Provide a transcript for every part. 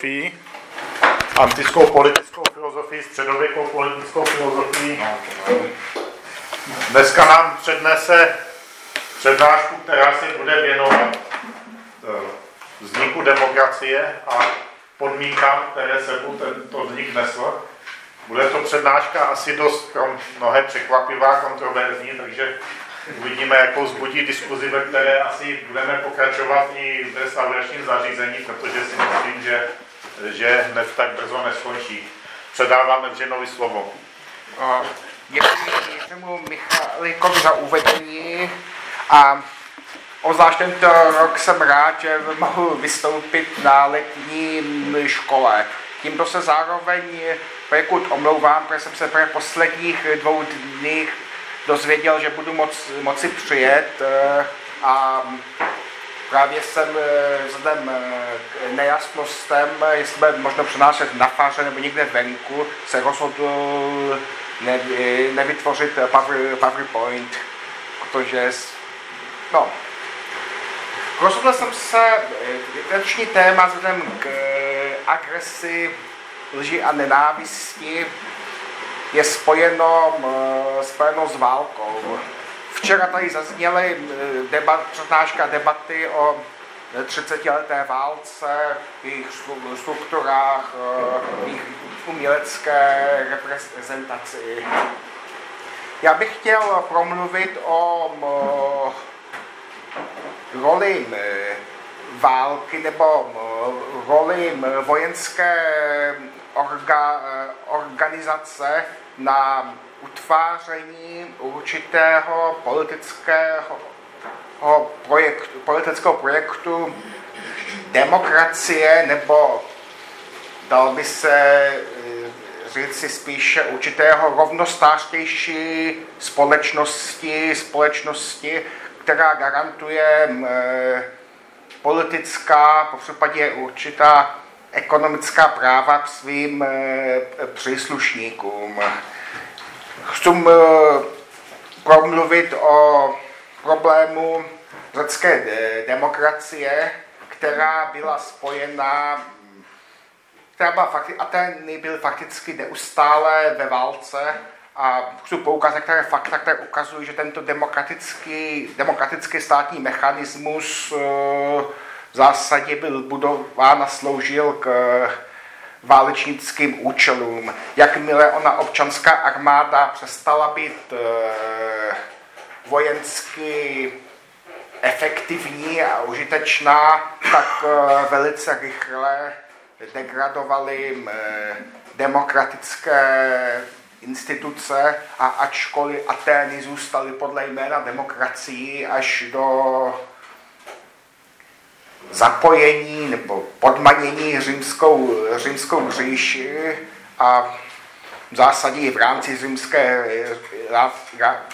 filozofii, antickou politickou filozofii, středověkou politickou filozofii. Dneska nám přednese přednášku, která se bude věnovat eh, vzniku demokracie a podmínkám, které se mu tento vznik nesl. Bude to přednáška asi dost mnohé překvapivá, kontroverzní, takže uvidíme, jakou zbudí diskuzi, ve které asi budeme pokračovat i ve restauračním zařízení, protože si myslím, že že hned tak brzo neskončí. Předáváme Vřinovi slovo. Děkuji Jiřímu Michalikovi za uvedení a Ozvlášť tento rok jsem rád, že mohu vystoupit na letní škole. Tímto se zároveň pokud omlouvám, protože jsem se pro posledních dvou dnech dozvěděl, že budu moc, moci přijet eh, a Právě jsem eh, vzhledem eh, k nejasnostem, jestli bude možno přenášet na fáře nebo někde venku, se rozhodl ne, nevytvořit Power, PowerPoint, protože no, rozhodl jsem se, eh, dnešní téma vzhledem k agresi, lži a nenávisti je spojeno, spojeno s válkou. Včera tady zazněly debat, přednáška debaty o 30-leté válce, jejich strukturách, eh, jejich umělecké reprezentaci. Já bych chtěl promluvit o roli války nebo roli vojenské orga, organizace na utváření určitého politického projektu, politického projektu demokracie nebo dal by se eh, říct si spíše určitého rovnostářtější společnosti, společnosti, která garantuje eh, politická, po případě určitá ekonomická práva k svým eh, příslušníkům. Chci eh, promluvit o problému řecké demokracie, která byla spojená, která byla fakti- Ateny byl fakticky neustále ve válce. A chci poukázat některé fakta, které ukazují, že tento demokratický, demokratický státní mechanismus eh, v zásadě byl budován a sloužil k válečnickým účelům. Jakmile ona občanská armáda přestala být e, vojensky efektivní a užitečná, tak e, velice rychle degradovaly e, demokratické instituce a ačkoliv Atény zůstaly podle jména demokracií až do zapojení nebo podmanění římskou, římskou říši a v zásadě v rámci římské,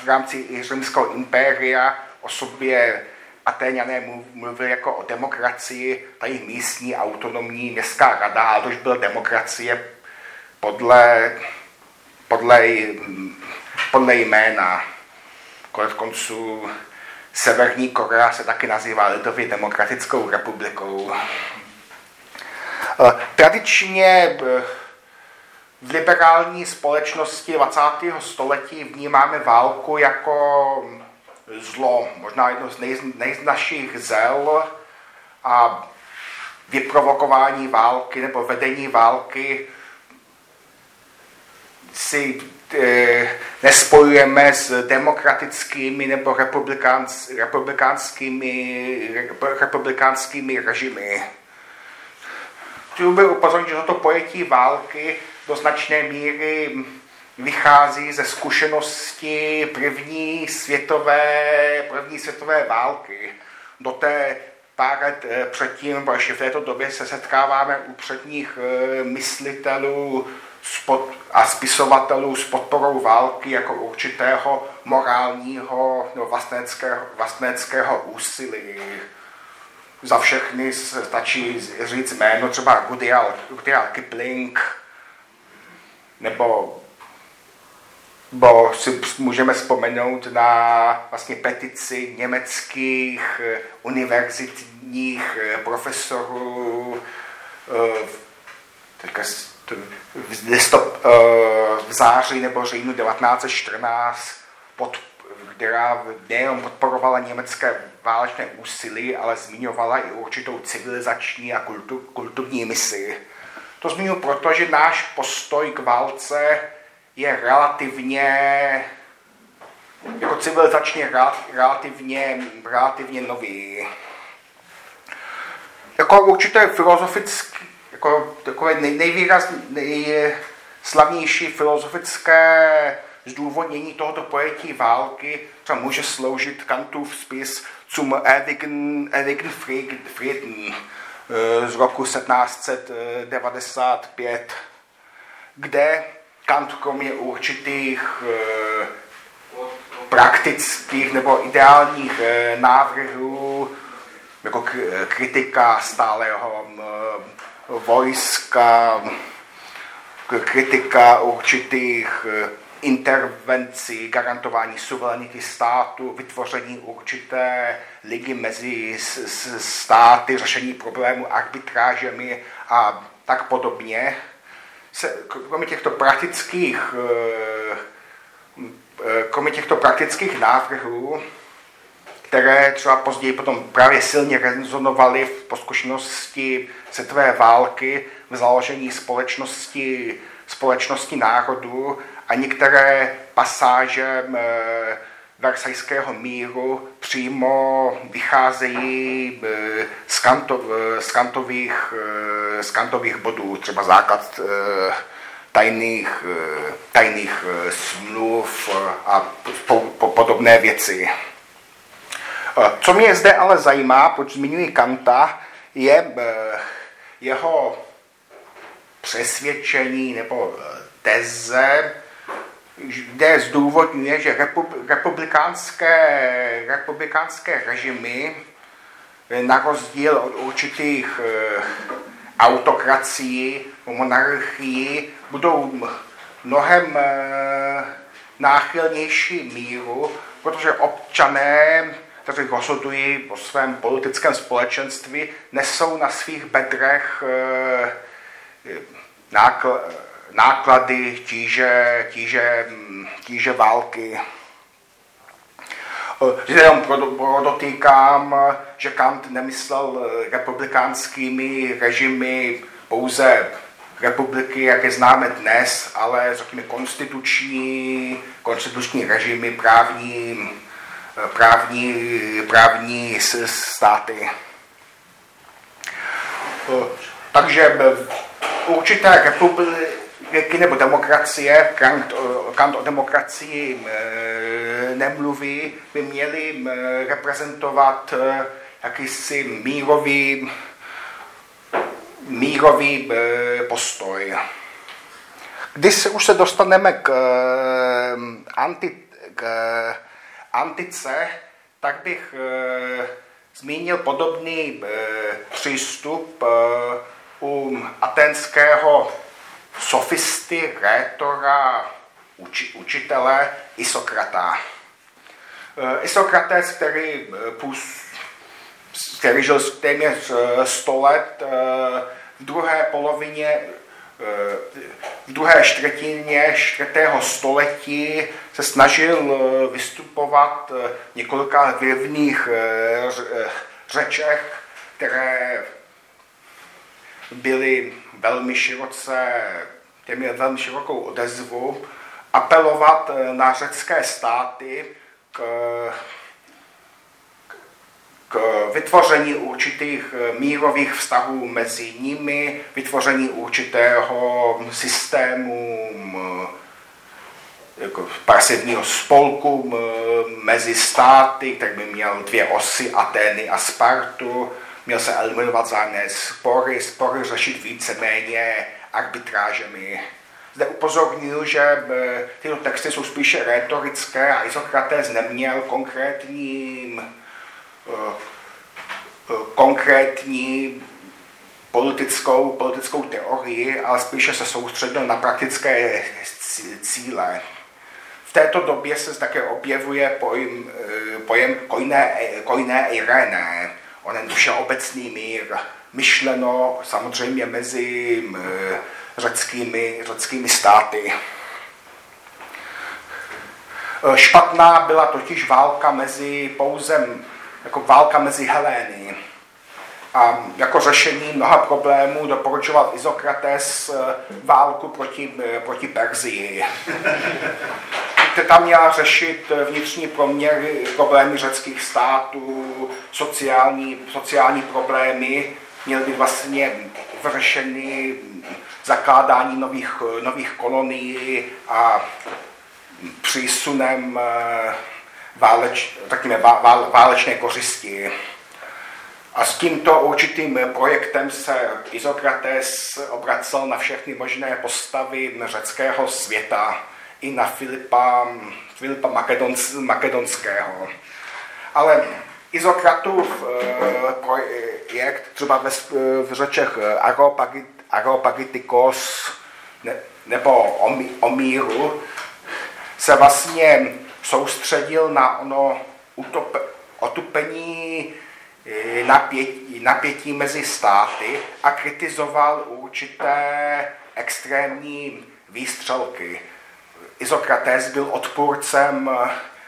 v rámci římského impéria o sobě Atéňané mluvili jako o demokracii, tady místní autonomní městská rada, ale to už byla demokracie podle, podle, podle jména. Konec konců Severní Korea se taky nazývá Lidově demokratickou republikou. Eh, tradičně eh, v liberální společnosti 20. století vnímáme válku jako zlo, možná jedno z nej, nejznaších zel a vyprovokování války nebo vedení války si nespojujeme s demokratickými nebo republikánskými, republikánskými režimy. Chtěl bych upozornit, že toto pojetí války do značné míry vychází ze zkušenosti první světové, první světové války. Do té pár let eh, předtím, ještě v této době se setkáváme u předních eh, myslitelů a spisovatelů s podporou války jako určitého morálního nebo vlastneckého, vlastneckého úsilí. Za všechny stačí říct jméno třeba Rudyard, Rudyard Kipling, nebo bo si můžeme vzpomenout na vlastně petici německých univerzitních profesorů teďka v, listop, v září nebo říjnu 1914, pod, která nejenom podporovala německé válečné úsilí, ale zmiňovala i určitou civilizační a kultur, kulturní misi. To zmiňuji proto, že náš postoj k válce je relativně jako civilizačně relativně, relativně nový. Jako určité filozofické, jako takové nej, nejvýraznější, nejslavnější filozofické zdůvodnění tohoto pojetí války, co může sloužit Kantův spis Zum ewigen, ewigen Frieden z roku 1795, kde Kant kromě určitých eh, praktických nebo ideálních eh, návrhů, jako kritika stáleho vojska, kritika určitých eh, intervencí, garantování suverenity státu, vytvoření určité ligy mezi státy, řešení problémů arbitrážemi a tak podobně. Se, kromě těchto praktických eh, eh, kromě těchto praktických návrhů, které třeba později potom právě silně rezonovaly v poskušenosti světové války, v založení společnosti, společnosti národů a některé pasáže e, Versajského míru přímo vycházejí e, z, kanto, e, z, kantových, z kantových bodů, třeba základ tajných, tajných smluv a podobné věci. Co mě zde ale zajímá, proč zmiňuji Kanta, je jeho přesvědčení nebo teze, kde zdůvodňuje, že republikánské, republikánské režimy na rozdíl od určitých eh, autokracií, monarchií, budou mnohem eh, náchylnější míru, protože občané, kteří rozhodují o svém politickém společenství, nesou na svých bedrech eh, náklady náklady, tíže, tíže, tíže války. Že jenom dotýkám, že Kant nemyslel republikánskými režimy pouze republiky, jak je známe dnes, ale řekněme konstituční, konstituční režimy, právní, právní, právní státy. Takže určité republiky, nebo demokracie, Kant, Kant o demokracii nemluví, by měli reprezentovat e, jakýsi mírový, mírový postoj. Když už se dostaneme k, anti, k antice, tak bych zmínil podobný přístup u atenského sofisty, rétora, uči, učitele Isokrata. Eh, Isokrates, který, eh, který žil téměř 100 eh, let, v druhé polovině v druhé čtvrtině čtvrtého století se snažil vystupovat v několika vlivných řečech, které byly velmi široce, těm měl velmi širokou odezvu, apelovat eh, na řecké státy k, k vytvoření určitých eh, mírových vztahů mezi nimi, vytvoření určitého systému jako pasivního spolku mezi státy, který by měl dvě osy, Atény a Spartu, měl se eliminovat zájemné spory, spory řešit víceméně arbitrážemi. Zde upozorňuji, že eh, tyto texty jsou spíše retorické a Isokrates neměl konkrétní, eh, eh, konkrétní politickou, politickou teorii, ale spíše se soustředil na praktické cíle. V této době se také objevuje pojem, pojem kojné, kojné Irene, onen všeobecný mír, myšleno samozřejmě mezi řeckými, řeckými státy. Špatná byla totiž válka mezi pouzem, jako válka mezi Helény. A jako řešení mnoha problémů doporučoval Izokrates eh, válku proti, eh, proti Perzii. tam měla řešit vnitřní proměry, problémy řeckých států, sociální, sociální problémy, měly být vlastně vyřešeny zakládání nových, nových kolonií a přísunem eh, váleč, takové válečné kořisti. A s tímto určitým projektem se Izokrates obracel na všechny možné postavy řeckého světa, i na Filipa, Filipa Makedons, Makedonského. Ale Izokratův eh, projekt třeba ve, v řečech Areopagitikos ne, nebo Omíru se vlastně soustředil na ono utope, otupení eh, napětí, napětí mezi státy a kritizoval určité extrémní výstřelky. Izokrates byl odpůrcem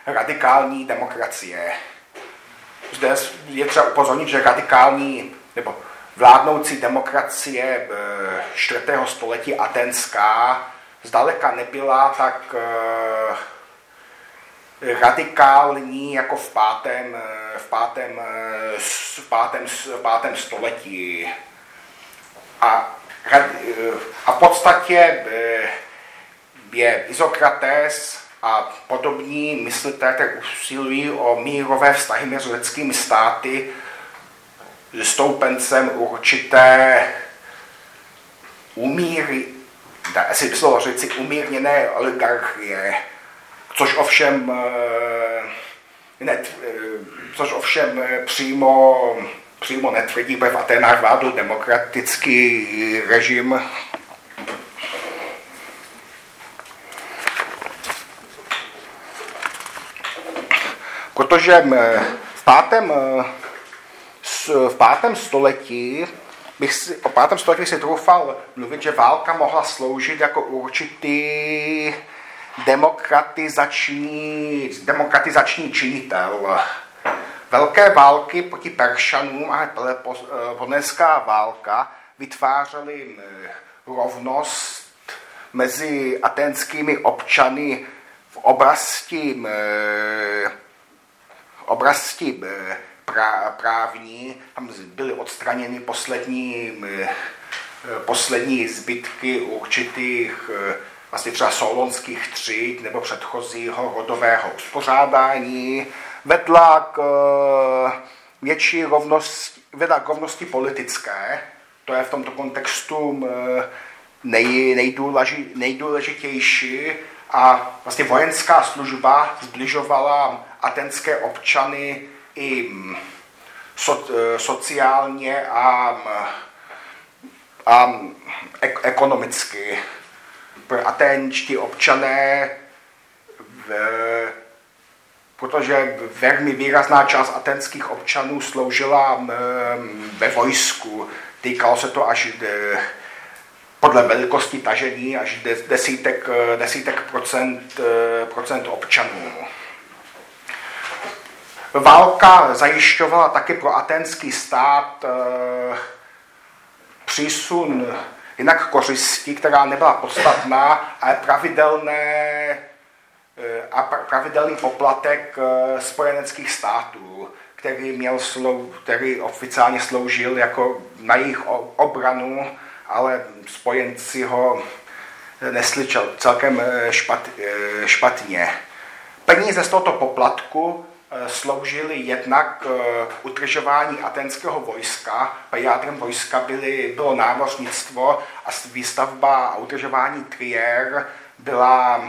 radikální demokracie. Zde je třeba upozornit, že radikální nebo vládnoucí demokracie 4. Eh, století atenská zdaleka nebyla tak eh, radikální jako v pátém, v pátém, v pátém, v pátém století. A, a v podstatě je Izokrates a podobní myslitelé usilují o mírové vztahy mezi lidskými státy stoupencem určité umíry, dá se slovo říci, umírněné oligarchie, což ovšem, eh, ne, eh, což ovšem eh, přímo, přímo netvrdí, protože v Atenách vládl demokratický režim. Protože v pátém, v pátém století bych si, o pátém století si troufal mluvit, že válka mohla sloužit jako určitý demokratizační, demokratizační činitel. Velké války proti Peršanům a Peloponská válka vytvářely rovnost mezi atenskými občany v oblasti, v oblasti právní. Tam byly odstraněny poslední, poslední zbytky určitých vlastně třeba solonských tříd nebo předchozího rodového uspořádání, vedla k eh, větší rovnosti, vedla k rovnosti politické, to je v tomto kontextu eh, nej, nejdůleži, nejdůležitější. A vlastně vojenská služba zbližovala atenské občany i mm, so, eh, sociálně a, a ek, ekonomicky aténčtí občané, protože velmi výrazná část atenských občanů sloužila ve vojsku. Týkalo se to až de, podle velikosti tažení až desítek, desítek procent, procent občanů. Válka zajišťovala taky pro atenský stát eh, přísun jinak kořisti, která nebyla podstatná, ale pravidelné eh, a pravidelný poplatek eh, spojeneckých států, který, měl slou, který oficiálně sloužil jako na jejich obranu, ale spojenci ho nesli celkem eh, špat, špatně. Peníze z tohoto poplatku Eh, sloužily jednak eh, utržování atenského vojska. Jádrem vojska byly, bylo námořnictvo a výstavba a utržování triér byla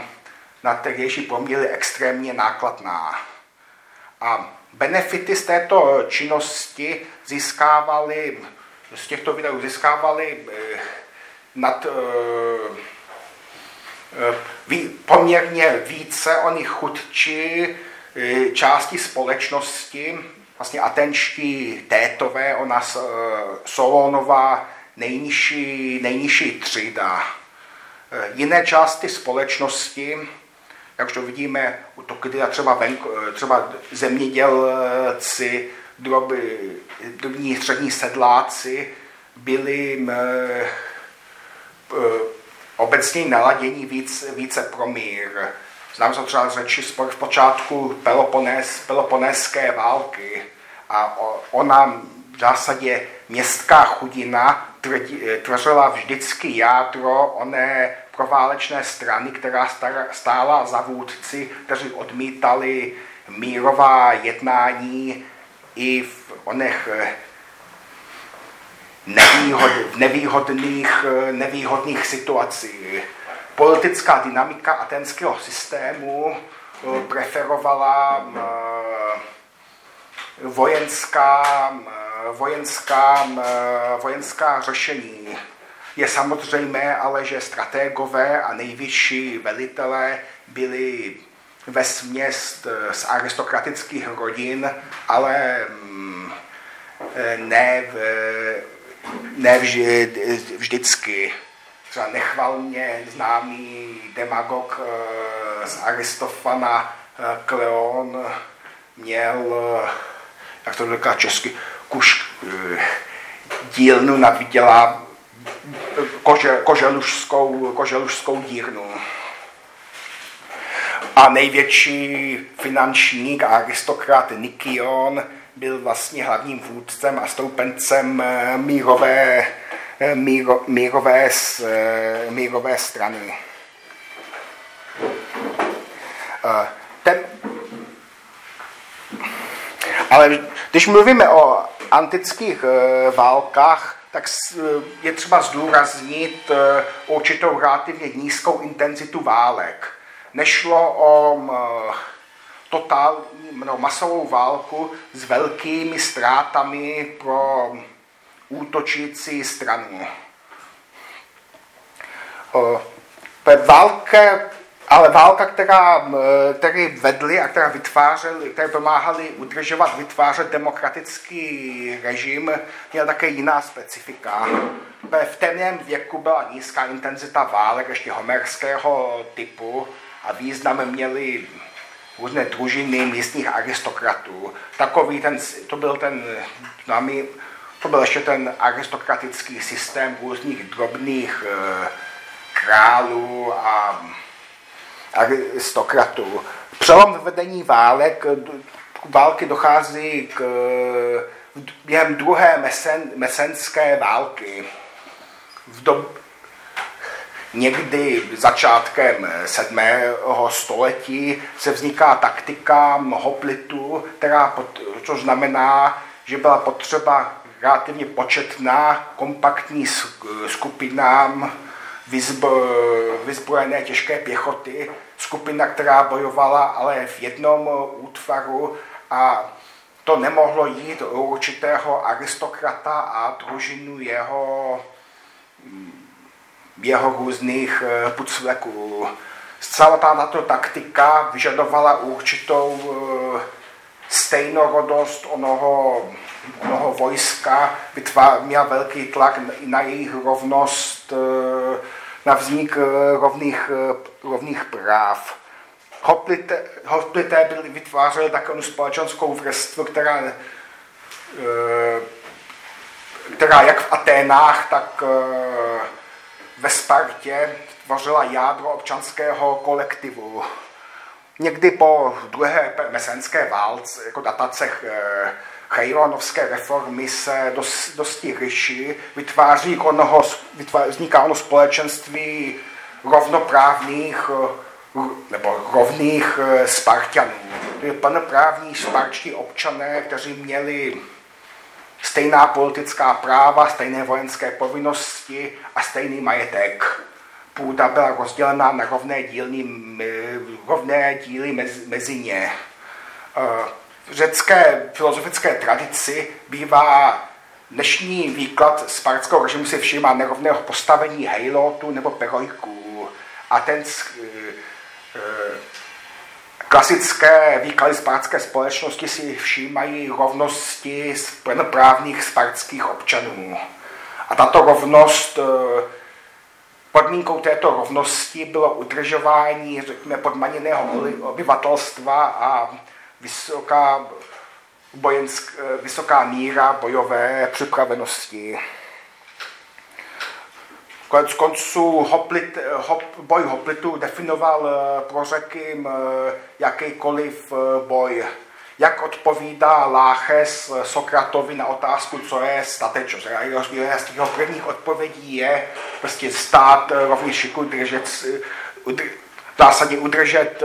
na tehdejší poměry extrémně nákladná. A benefity z této činnosti získávali, z těchto videů získávali eh, nad poměrně více oni chudči části společnosti vlastně atenští tétové, ona Solónová nejnižší, nejnižší třída. Jiné části společnosti, jak to vidíme, to, kdy třeba, venko, třeba zemědělci, droby, drobní střední sedláci byli obecně naladění víc, více pro mír. Znám se třeba z řeči v počátku Peloponés, Peloponéské války a ona v zásadě městská chudina tvořila vždycky jádro oné proválečné strany, která stála za vůdci, kteří odmítali mírová jednání i v onech eh, nevýhod, nevýhodných, eh, nevýhodných situacích. Politická dynamika atenského systému eh, preferovala vojenská, vojenská, vojenská řešení. Je samozřejmé ale, že strategové a nejvyšší velitelé byli ve směst z aristokratických rodin, ale mm, ne, ne vždy, vždycky. Třeba nechvalně známý demagog eh, z Aristofana eh, Kleon měl, eh, jak to říká česky, kuš, dílnu na vydělá kože, koželužskou, koželužskou dírnu. A největší finančník a aristokrat Nikion byl vlastně hlavním vůdcem a stoupencem eh, mírové, eh, míro, mírové, eh, mírové strany. Ten, ale když mluvíme o antických válkách, tak je třeba zdůraznit určitou relativně nízkou intenzitu válek. Nešlo o totální no, masovou válku s velkými ztrátami pro útočící stranu. Válka, ale válka, která, který vedli a která vytvářeli, které pomáhali udržovat, vytvářet demokratický režim, měl také jiná specifika. V temném věku byla nízká intenzita válek ještě homerského typu a význam měli různé družiny místních aristokratů. Takový ten, to byl ten známý, to byl ještě ten aristokratický systém různých drobných e, králů a aristokratů. Přelom vedení válek, války dochází k, během druhé mesen, mesenské války. V, dob, Někdy začátkem 7. století se vzniká taktika hoplitu, která, což znamená, že byla potřeba relativně početná, kompaktní skupinám vyzbrojené těžké pěchoty, skupina, která bojovala ale v jednom útvaru a to nemohlo jít u určitého aristokrata a družinu jeho jeho různých eh, pucleků. Zcela tato taktika vyžadovala určitou eh, stejnorodost onoho, onoho vojska, měla velký tlak na jejich rovnost, eh, na vznik rovných, rovných práv. Hoplité, hoplité byly, vytvářely takovou společenskou vrstvu, která, která jak v Aténách, tak ve Spartě tvořila jádro občanského kolektivu. Někdy po druhé mesenské válce, jako datace eh, Chejronovské reformy se dost, dosti ryši, vytváří onoho, vzniká ono společenství rovnoprávných eh, nebo rovných eh, Spartanů. Plnoprávní sparčtí občané, kteří měli stejná politická práva, stejné vojenské povinnosti a stejný majetek. Půda byla rozdělená na rovné, dílny, rovné díly mezi, mezi ně. Eh, v řecké filozofické tradici bývá dnešní výklad spartského režimu si všímá nerovného postavení hejlotu nebo perojků. A ten eh, Klasické výklady spárské společnosti si všímají rovnosti plnoprávných spárských občanů. A tato rovnost, eh, podmínkou této rovnosti bylo udržování, řekněme, podmaněného obyvatelstva a vysoká, bojensk, eh, vysoká míra bojové připravenosti. Konec konců hoplit, hop, boj hoplitů definoval eh, pro řeky jakýkoliv eh, boj. Jak odpovídá Láches Sokratovi na otázku, co je statečnost. Jedna z těch prvních odpovědí je prostě stát eh, rovněž šiku držet, udr, v zásadě udržet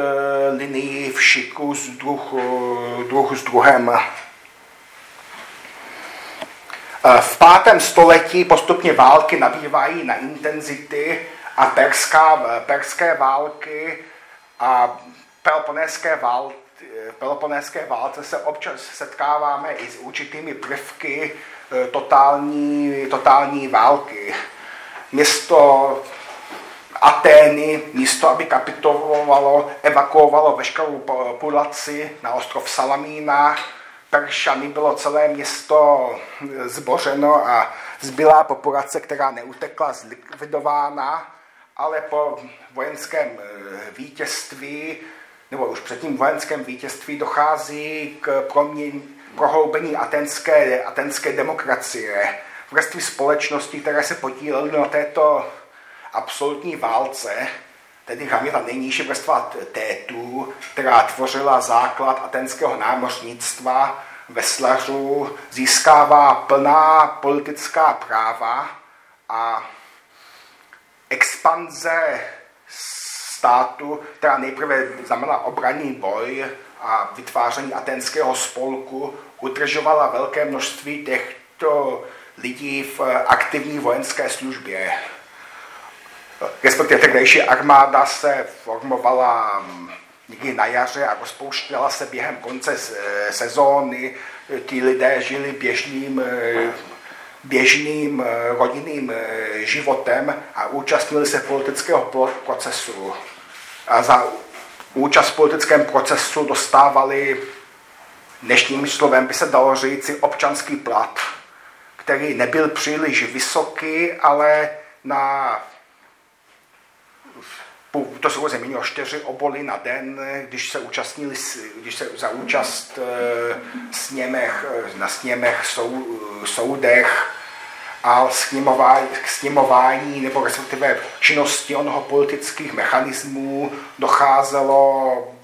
linii v šiku s druh, druh s druhem. Eh, v pátém století postupně války nabývají na intenzity a perská, perské války a peloponéské války Peloponéské válce se občas setkáváme i s určitými prvky eh, totální, totální války. Město Atény, místo, aby kapitulovalo, evakuovalo veškerou populaci na ostrov Salamína, Peršany bylo celé město zbořeno a zbylá populace, která neutekla, zlikvidována, ale po vojenském eh, vítězství, nebo už před tím vojenském vítězství dochází k proměn, prohloubení atenské, atenské demokracie. Vrstvy společnosti, které se podílely na této absolutní válce, tedy hlavně nejnižší vrstva tétů, která tvořila základ atenského námořnictva, veslařů, získává plná politická práva a expanze státu, která nejprve znamenala obranný boj a vytváření atenského spolku, udržovala velké množství těchto lidí v aktivní vojenské službě respektive tehdejší armáda se formovala mm, někdy na jaře a rozpouštěla se během konce sezóny. Ti lidé žili běžným, eh, běžným eh, rodinným životem a účastnili se politického procesu. A za účast v politickém procesu dostávali dnešním slovem by se dalo říci občanský plat, který nebyl příliš vysoký, ale na to se změnilo čtyři oboly na den, když se účastnili, když se za účast eh, sněmech, eh, na sněmech, sou, soudech a sněmování, sněmování nebo respektive činnosti onoho politických mechanismů docházelo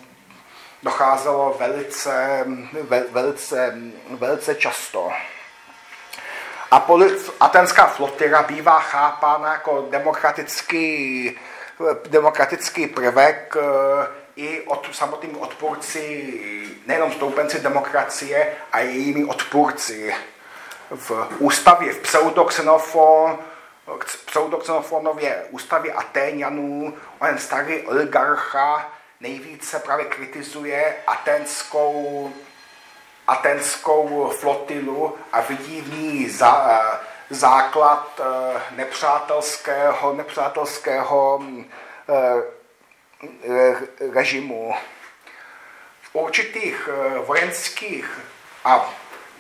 docházelo velice, velice, velice často. A atenská flotila bývá chápána jako demokratický demokratický prvek eh, i od samotnými odpůrci, nejenom stoupenci demokracie, a jejími odpůrci. V ústavě v pseudoxenofon, pseudoxenofonově ústavě Atéňanů, on starý oligarcha nejvíce právě kritizuje atenskou, atenskou flotilu a vidí v ní za, základ eh, nepřátelského, nepřátelského eh, režimu. V určitých eh, vojenských a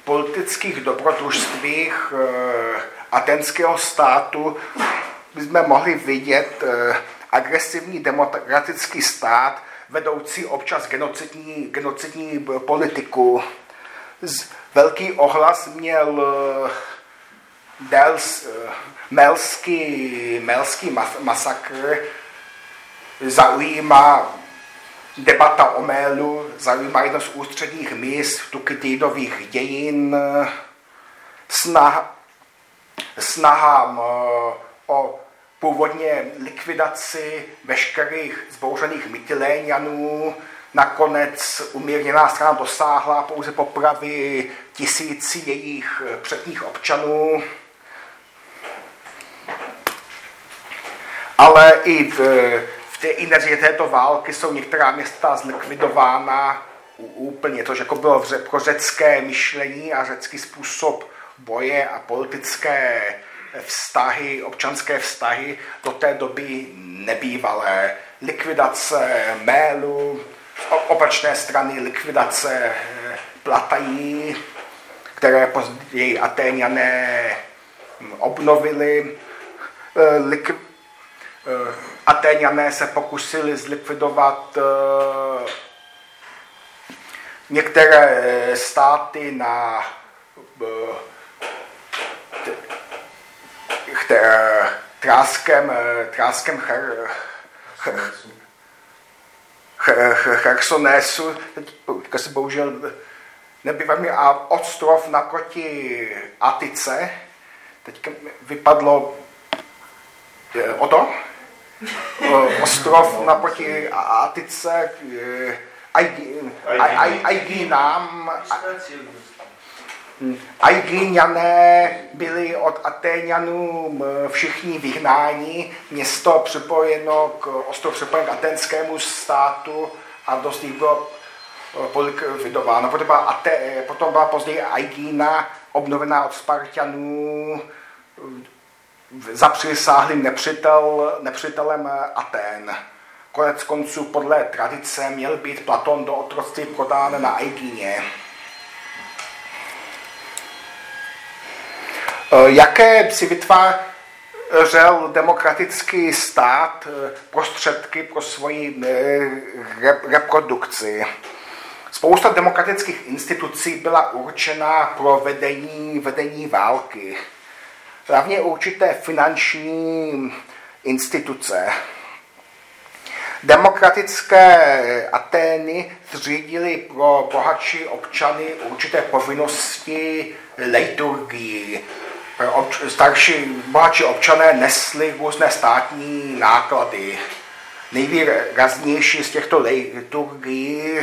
politických dobrodružstvích atenského státu bychom mohli vidět agresivní demokratický stát, vedoucí občas genocidní, genocidní politiku. Velký ohlas měl Dels, eh, Melský, Melský masakr zaujímá debata o Mélu, zaujímá jedno z ústředních míst Tukididových dějin, snaha, snaha eh, o původně likvidaci veškerých zbouřených mytiléňanů, Nakonec umírněná strana dosáhla pouze popravy tisíci jejich předních občanů. Ale i v, v té inerzie této války jsou některá města zlikvidována úplně, to, jako bylo pro řecké myšlení a řecký způsob boje a politické vztahy, občanské vztahy do té doby nebývalé. Likvidace mélu, opačné strany likvidace Platají, které později Atéňané obnovili. Lik, Atéňané se pokusili zlikvidovat některé státy na Tráskem, Tráskem Her, Her, teďka se bohužel nebývám a ostrov naproti Atice, teďka vypadlo o to, ostrov naproti Atice, Aigínám, Aigíňané byli od Atéňanů všichni vyhnáni, město připojeno k, ostrov připojeno k atenskému státu a dost jich bylo likvidováno. Potom byla, Ate, potom byla později Aigína, obnovená od Spartanů, za přísáhlým nepřítel, nepřítelem Aten. Konec konců podle tradice měl být Platon do otroctví prodán na Aigíně. Eh, jaké si vytvářel demokratický stát eh, prostředky pro svoji eh, reprodukci. Spousta demokratických institucí byla určena pro vedení, vedení války. Hlavně určité finanční instituce. Demokratické Atény zřídily pro bohatší občany určité povinnosti liturgii, obč- starší, bohatší občané nesli různé státní náklady. Nejvýraznější z těchto liturgií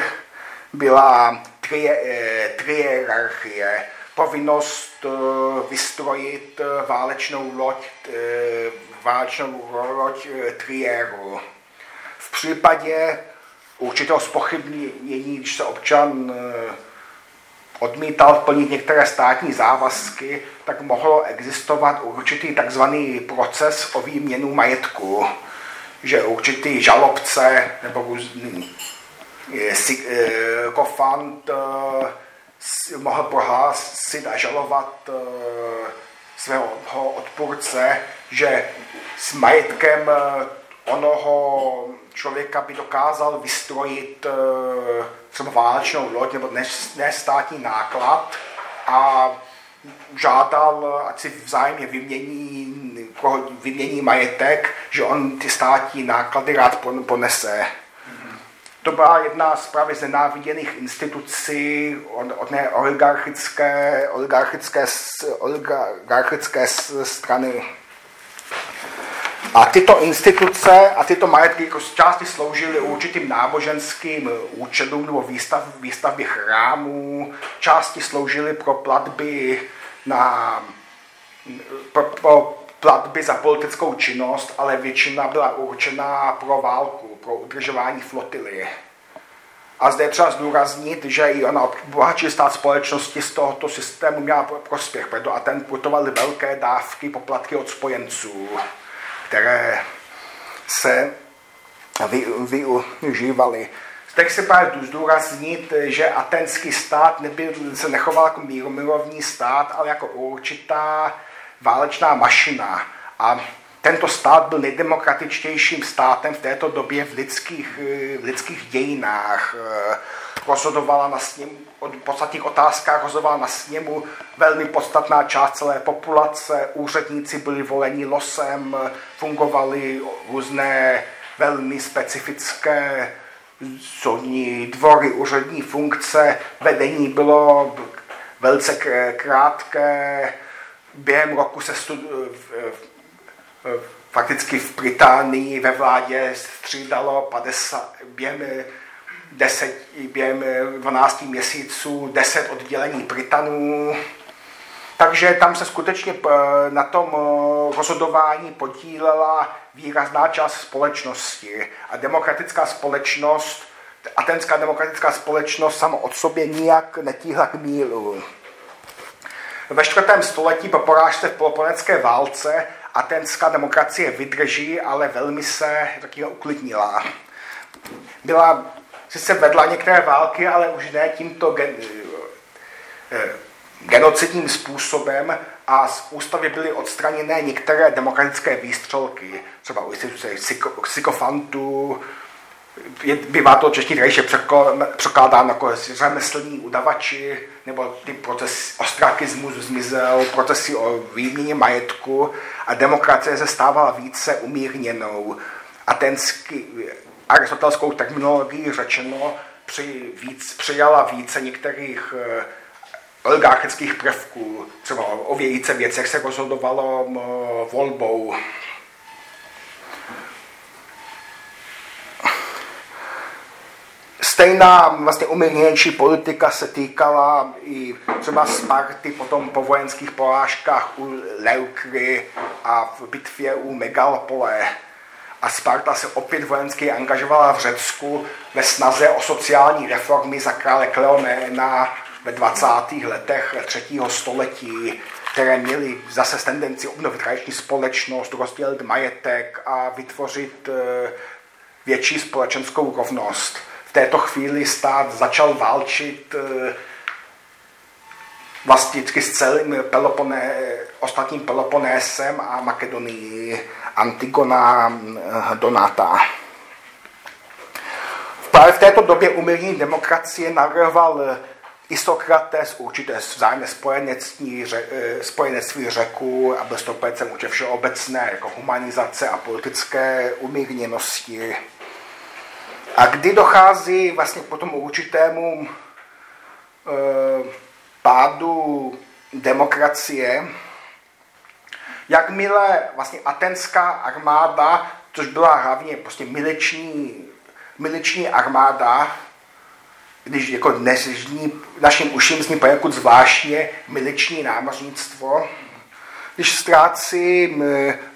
byla trie, eh, trierarchie, povinnost eh, vystrojit eh, válečnou loď, válečnou loď triéru. V případě určitého spochybnění, když se občan odmítal plnit některé státní závazky, tak mohlo existovat určitý takzvaný proces o výměnu majetku, že určitý žalobce nebo různý kofant mohl prohlásit a žalovat svého odpůrce, že s majetkem onoho člověka by dokázal vystrojit třeba válečnou loď nebo nestátní náklad a žádal, ať si vzájemně vymění, vymění majetek, že on ty státní náklady rád ponese. To byla jedna z právě nenáviděných institucí od, od ne oligarchické, oligarchické, oligarchické strany. A tyto instituce a tyto majetky jako části sloužily určitým náboženským účelům nebo výstav, výstavbě chrámů, části sloužily pro platby na pro, pro platby za politickou činnost, ale většina byla určená pro válku, pro udržování flotily. A zde je třeba zdůraznit, že i ona bohatší stát společnosti z tohoto systému měla prospěch, protože a ten putovaly velké dávky poplatky od spojenců které se využívaly. Teď se právě zdůraznit, že atenský stát nebyl, se nechoval jako míromilovní stát, ale jako určitá válečná mašina. A tento stát byl nejdemokratičtějším státem v této době v lidských, v lidských dějinách. Rozhodovala na sněmu, o podstatných otázkách rozhodovala na sněmu. Velmi podstatná část celé populace, úředníci byli voleni losem, fungovaly různé velmi specifické soudní dvory, úřední funkce, vedení bylo velice krátké, během roku se stud, fakticky v Británii ve vládě střídalo 50, během 10, během 12 měsíců 10 oddělení Britanů. Takže tam se skutečně eh, na tom eh, rozhodování podílela výrazná část společnosti. A demokratická společnost, atenská demokratická společnost sama od sobě nijak netíhla k míru. Ve čtvrtém století po porážce v Peloponecké válce atenská demokracie vydrží, ale velmi se taky uklidnila. Byla sice vedla některé války, ale už ne tímto gen, eh, genocidním způsobem a z ústavy byly odstraněné některé demokratické výstřelky, třeba u instituce sykofantů, je, bývá to čeští tradičně překládáno jako řemeslní udavači, nebo ty procesy ostrakismus zmizel, procesy o výměně majetku a demokracie se stávala více umírněnou. Atenský, aristotelskou terminologií řečeno, při víc, přijala více některých eh, oligarchických prvků, třeba o více věcech se rozhodovalo volbou. Stejná vlastně umírnější politika se týkala i třeba Sparty potom po vojenských porážkách u Leukry a v bitvě u Megalopole. A Sparta se opět vojensky angažovala v Řecku ve snaze o sociální reformy za krále Kleoména ve 20. letech 3. století, které měly zase tendenci obnovit tradiční společnost, rozdělit majetek a vytvořit eh, větší společenskou rovnost. V této chvíli stát začal válčit eh, vlasticky s celým Peloponé, ostatním Peloponésem a Makedonii Antigona eh, Donata. Právě v této době umírní demokracie navrhoval Istokrates určité vzájemné spojenectví, eh, spojenectví řeku a byl stoupencem určitě všeobecné jako humanizace a politické umírněnosti. A kdy dochází vlastně k tomu určitému e, pádu demokracie, jakmile vlastně atenská armáda, což byla hlavně prostě miliční, miliční armáda, když jako dnes zní, našim uším zní poněkud zvláštně miliční námořnictvo, když ztrácí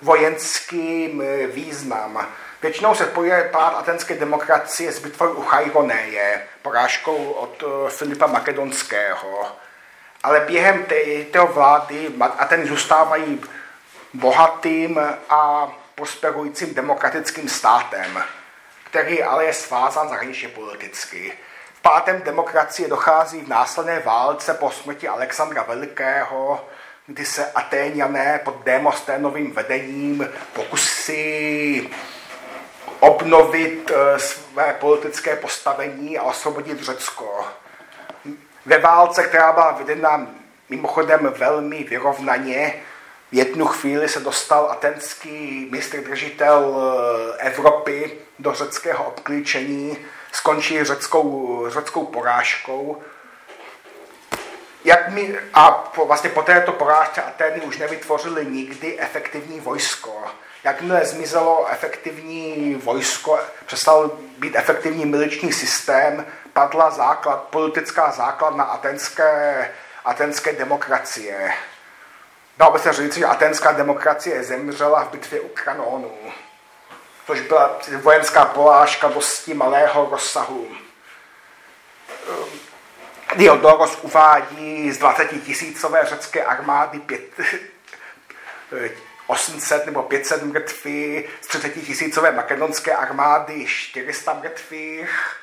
vojenský význam. Většinou se spojuje pád atenské demokracie s bitvou u Chajronéje, porážkou od eh, Filipa Makedonského. Ale během té vlády Ateny zůstávají bohatým a prosperujícím demokratickým státem, který ale je svázán zahraničně politicky. V pátém demokracie dochází v následné válce po smrti Alexandra Velikého, kdy se Atéňané pod Demosténovým vedením pokusí obnovit eh, své politické postavení a osvobodit Řecko. Ve válce, která byla vedena mimochodem velmi vyrovnaně, v jednu chvíli se dostal atenský mistr držitel eh, Evropy do řeckého obklíčení, skončí řeckou, řeckou porážkou. Jak mi, a po, vlastně po této porážce Atény už nevytvořili nikdy efektivní vojsko. Jakmile zmizelo efektivní vojsko, přestal být efektivní miliční systém, padla základ, politická základna atenské, atenské demokracie. Dalo by se říct, že atenská demokracie zemřela v bitvě u Kranonu, což byla vojenská polážka dosti malého rozsahu. Diodoros uvádí z 20 tisícové řecké armády pět, 800 nebo 500 mrtvých, z 30 tisícové makedonské armády 400 mrtvých.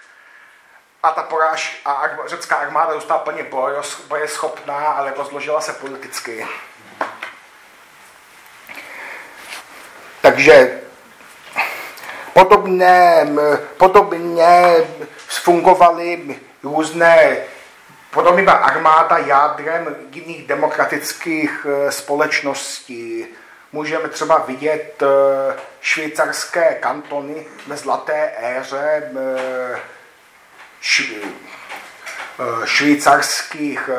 A ta poráž, a řecká armáda zůstala plně bojeschopná, ale rozložila se politicky. Takže podobně, podobně fungovaly různé podobně armáda jádrem jiných demokratických eh, společností. Můžeme třeba vidět eh, švýcarské kantony ve zlaté éře eh, švýcarských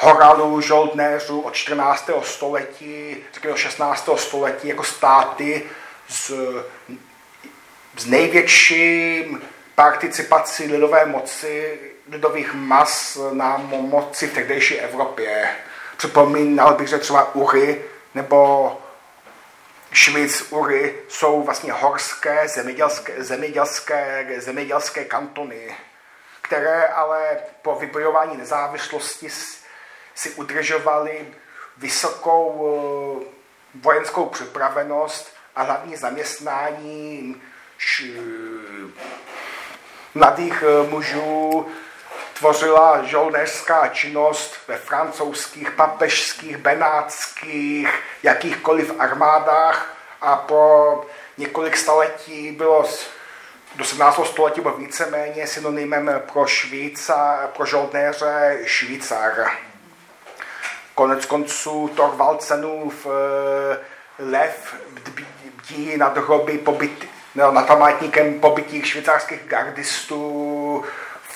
horalů, žoldnéřů od 14. století, řekněme 16. století jako státy s, s největším participací lidové moci, lidových mas na moci v tehdejší Evropě. Připomínal bych, že třeba Ury nebo Švic, Ury jsou vlastně horské zemědělské, zemědělské, zemědělské kantony, které ale po vybojování nezávislosti si udržovali vysokou eh, vojenskou připravenost a hlavní zaměstnání mladých mužů tvořila žolnéřská činnost ve francouzských, papežských, benátských, jakýchkoliv armádách a po několik staletí bylo do 17. století bylo víceméně synonymem pro Švýca, pro žoldnéře Švýcar. Konec konců Torvaldsenův eh, lev bdí nad hroby pobyt, no, nad památníkem pobytých švýcarských gardistů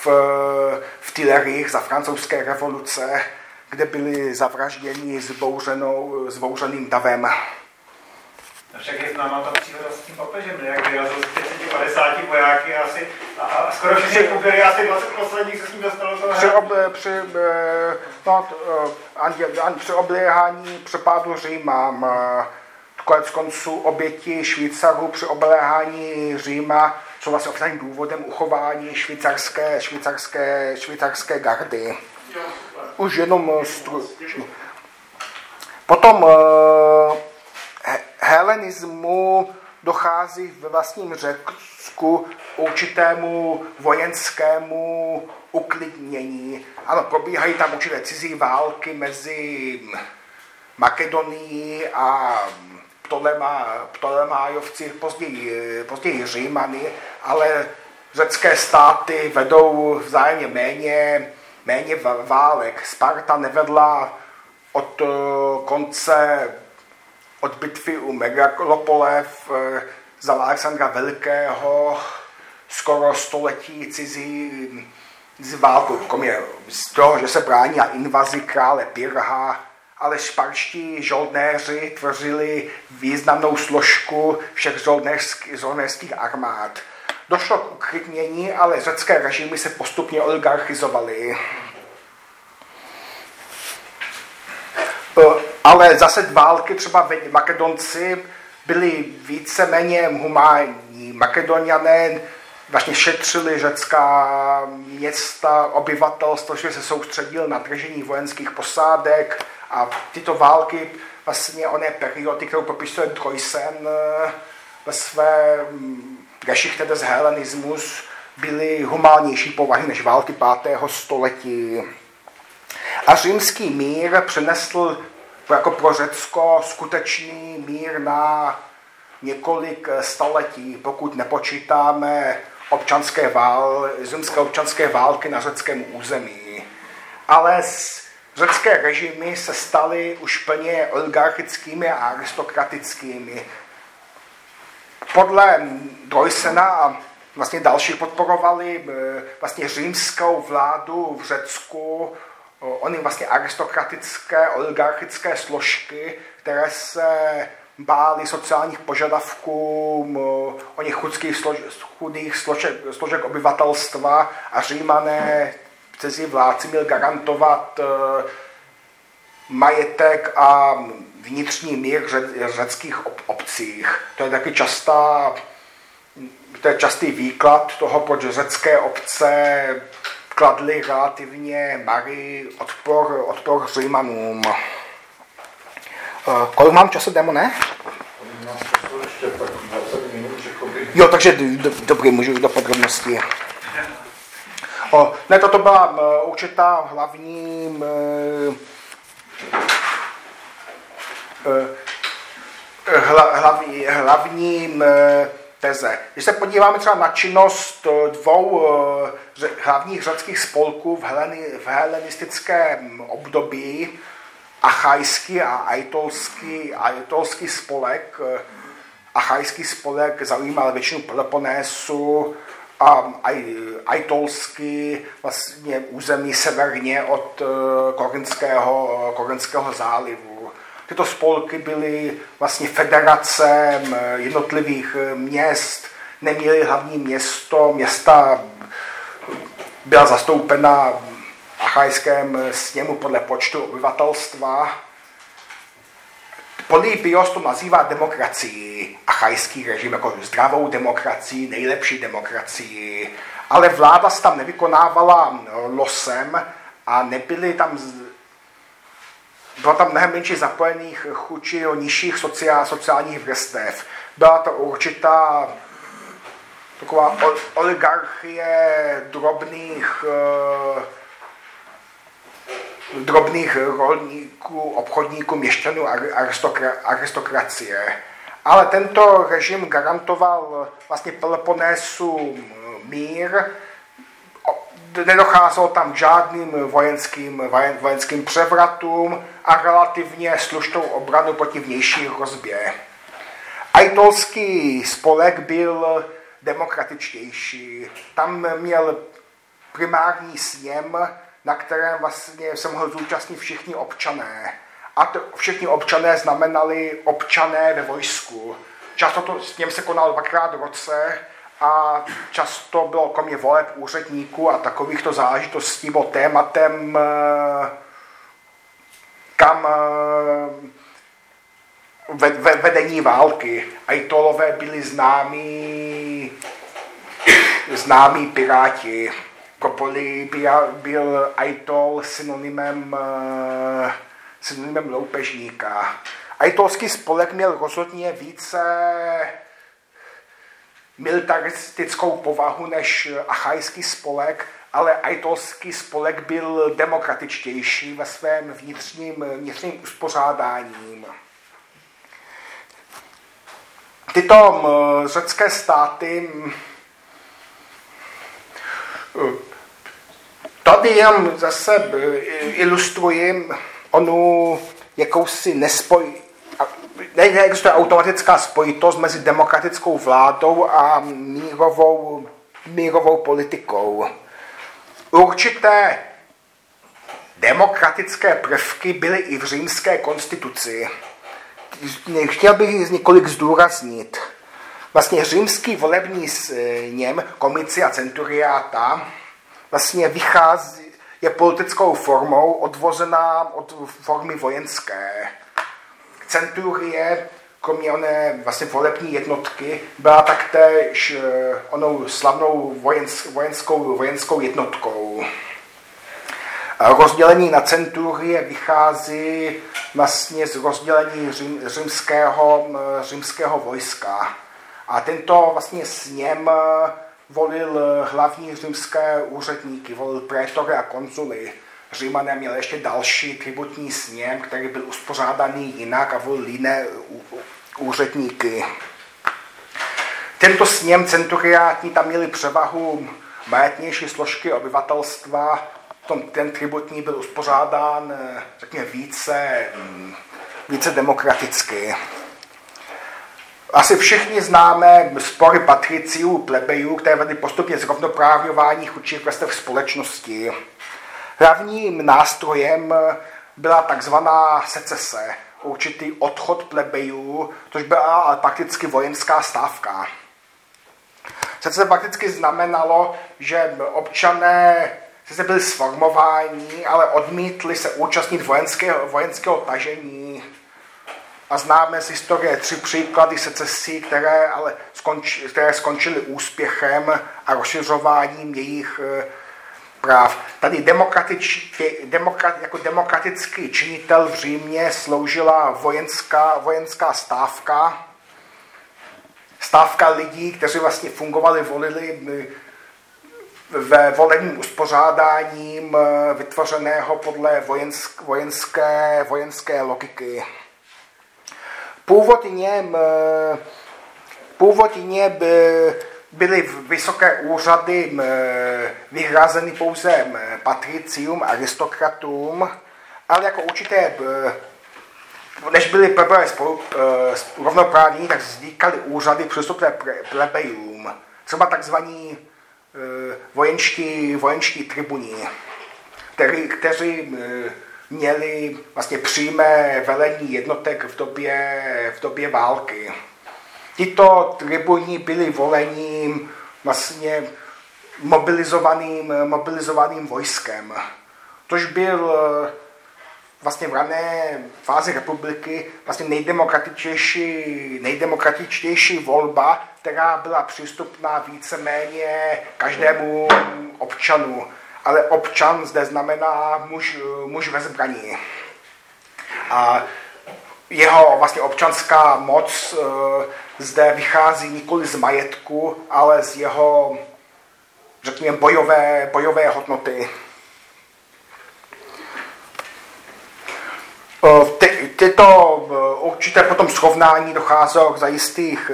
v, v za francouzské revoluce, kde byli zavražděni zbouřenou, zbouřeným davem. No však je známá ta příhoda s tím papežem, ne? jak vyrazil z 550 vojáky asi, a, a skoro všichni pobyli, asi 20 posledních se s ním dostalo do při, ob, při, eh, no, eh, při obléhání přepádu Říma, konec konců oběti Švýcarů při obléhání Říma jsou vlastně oficiálním důvodem uchování švýcarské, švýcarské, švýcarské gardy. Už jenom stručně. Potom helenismu dochází ve vlastním Řecku určitému vojenskému uklidnění. Ano, probíhají tam určité cizí války mezi Makedonií a Ptolema, Ptolemájovci, později, později Římany, ale řecké státy vedou vzájemně méně, méně válek. Sparta nevedla od konce od bitvy u Megalopole eh, za Alexandra Velkého skoro století cizí z válku, z toho, že se brání na invazi krále Pirha, ale šparští žoldnéři tvořili významnou složku všech žoldnéřských armád. Došlo k uklidnění, ale řecké režimy se postupně oligarchizovaly. Eh, ale zase války třeba Makedonci byli víceméně humánní. Makedoniané vlastně šetřili řecká města, obyvatelstvo, že se soustředil na držení vojenských posádek a tyto války, vlastně oné periody, kterou popisuje Droysen eh, ve své Geschichte des Hellenismus, byly humánnější povahy než války 5. století. A římský mír přinesl jako pro Řecko skutečný mír na několik staletí, pokud nepočítáme občanské vál, zemské občanské války na řeckém území. Ale řecké režimy se staly už plně oligarchickými a aristokratickými. Podle Droysena a vlastně další podporovali eh, vlastně římskou vládu v Řecku ony vlastně aristokratické, oligarchické složky, které se báli sociálních požadavků, o něch chudských slož, chudých složek, složek obyvatelstva a římané cizí vládci měl garantovat e, majetek a vnitřní mír v řeckých obcích. To je taky častá, to je častý výklad toho, proč řecké obce kladli relativně Marii odpor, odpor Římanům. Uh, kolik mám času, ne? Jo, takže do, dobrý, můžu jít do podrobností. O, ne, toto byla uh, určitá hlavní uh, hla, hlavní, hlavní teze. Když se podíváme třeba na činnost dvou hlavních řeckých spolků v, heleni, v helenistickém období, achajský a aitolský, aitolský spolek, eh, achajský spolek zaujímal většinu Peloponésu a aitolský vlastně území severně od Korinského, Korinského zálivu. Tyto spolky byly vlastně federacem jednotlivých měst, neměly hlavní město, města byla zastoupena achajském sněmu podle počtu obyvatelstva. Polybios to nazývá demokracii, achajský režim jako zdravou demokracii, nejlepší demokracii, ale vláda se tam nevykonávala losem a nebyly tam bylo tam mnohem menší zapojených chudší o nižších sociál, sociálních vrstev. Byla to určitá taková oligarchie drobných drobných rolníků, obchodníků, měšťanů, aristokra, aristokracie. Ale tento režim garantoval vlastně Peloponésu mír, nedocházelo tam k žádným vojenským, vojenským převratům a relativně slušnou obranu proti vnější hrozbě. Aitolský spolek byl demokratičtější. Tam měl primární sněm, na kterém vlastně se mohli zúčastnit všichni občané. A to všichni občané znamenali občané ve vojsku. Často to s ním se konal dvakrát v roce a často bylo kromě voleb úředníků a takovýchto záležitostí bylo tématem eh, kam eh, vedení války. Ajtolové byli známí, známí piráti. Kopoli byl Ajtol synonymem, eh, synonymem loupežníka. Ajtolský spolek měl rozhodně více militaristickou povahu než achajský spolek, ale ajtolský spolek byl demokratičtější ve svém vnitřním, vnitřním uspořádáním. Tyto řecké státy tady jen zase ilustruji onu jakousi nespoj, neexistuje automatická spojitost mezi demokratickou vládou a mírovou, mírovou politikou. Určité demokratické prvky byly i v římské konstituci. Chtěl bych z několik zdůraznit. Vlastně římský volební sněm, a centuriáta, vlastně vychází, je politickou formou odvozená od formy vojenské centurie, kromě oné vlastně volební jednotky, byla taktéž eh, onou slavnou vojenskou, vojenskou jednotkou. Rozdělení na centurie vychází vlastně z rozdělení řím, římského, římského vojska. A tento vlastně sněm eh, volil hlavní římské úředníky, volil prétory a konzuly. Římané měl ještě další tributní sněm, který byl uspořádaný jinak a volil jiné úředníky. Tento sněm centuriátní tam měli převahu majetnější složky obyvatelstva, ten tributní byl uspořádán, řekněme, více, více demokraticky. Asi všichni známe spory patriciů, plebejů, které vedly postupně zrovnoprávňování chudších vrstev společnosti. Hlavním nástrojem byla takzvaná secese, určitý odchod plebejů, což byla ale prakticky vojenská stávka. Secese prakticky znamenalo, že občané se byli sformováni, ale odmítli se účastnit vojenského, vojenského tažení. A známe z historie tři příklady secesí, které, ale skonč, které skončily úspěchem a rozšiřováním jejich eh, práv. Tady demokratič, demokrat, jako demokratický činitel v Římě sloužila vojenská, vojenská stávka, stávka lidí, kteří vlastně fungovali, volili ve volebním uspořádáním vytvořeného podle vojensk, vojenské, vojenské logiky. Původně, původně by byly vysoké úřady vyhrazeny pouze patricium, aristokratům, ale jako určité, než byly spolu, rovnoprávní, tak vznikaly úřady přístupné plebejům. Třeba takzvaní vojenští, vojenští tribuní, který, kteří měli vlastně přímé velení jednotek v době, v době války. Tito tribuní byli volením vlastně mobilizovaným, mobilizovaným vojskem. Tož byl eh, vlastně v rané fázi republiky vlastně nejdemokratičtější, nejdemokratičtější volba, která byla přístupná víceméně každému občanu. Ale občan zde znamená muž, muž ve zbraní. A jeho vlastně občanská moc zde vychází nikoli z majetku, ale z jeho, řekněme, bojové, bojové hodnoty. Ty, tyto určité potom srovnání docházelo k zajistých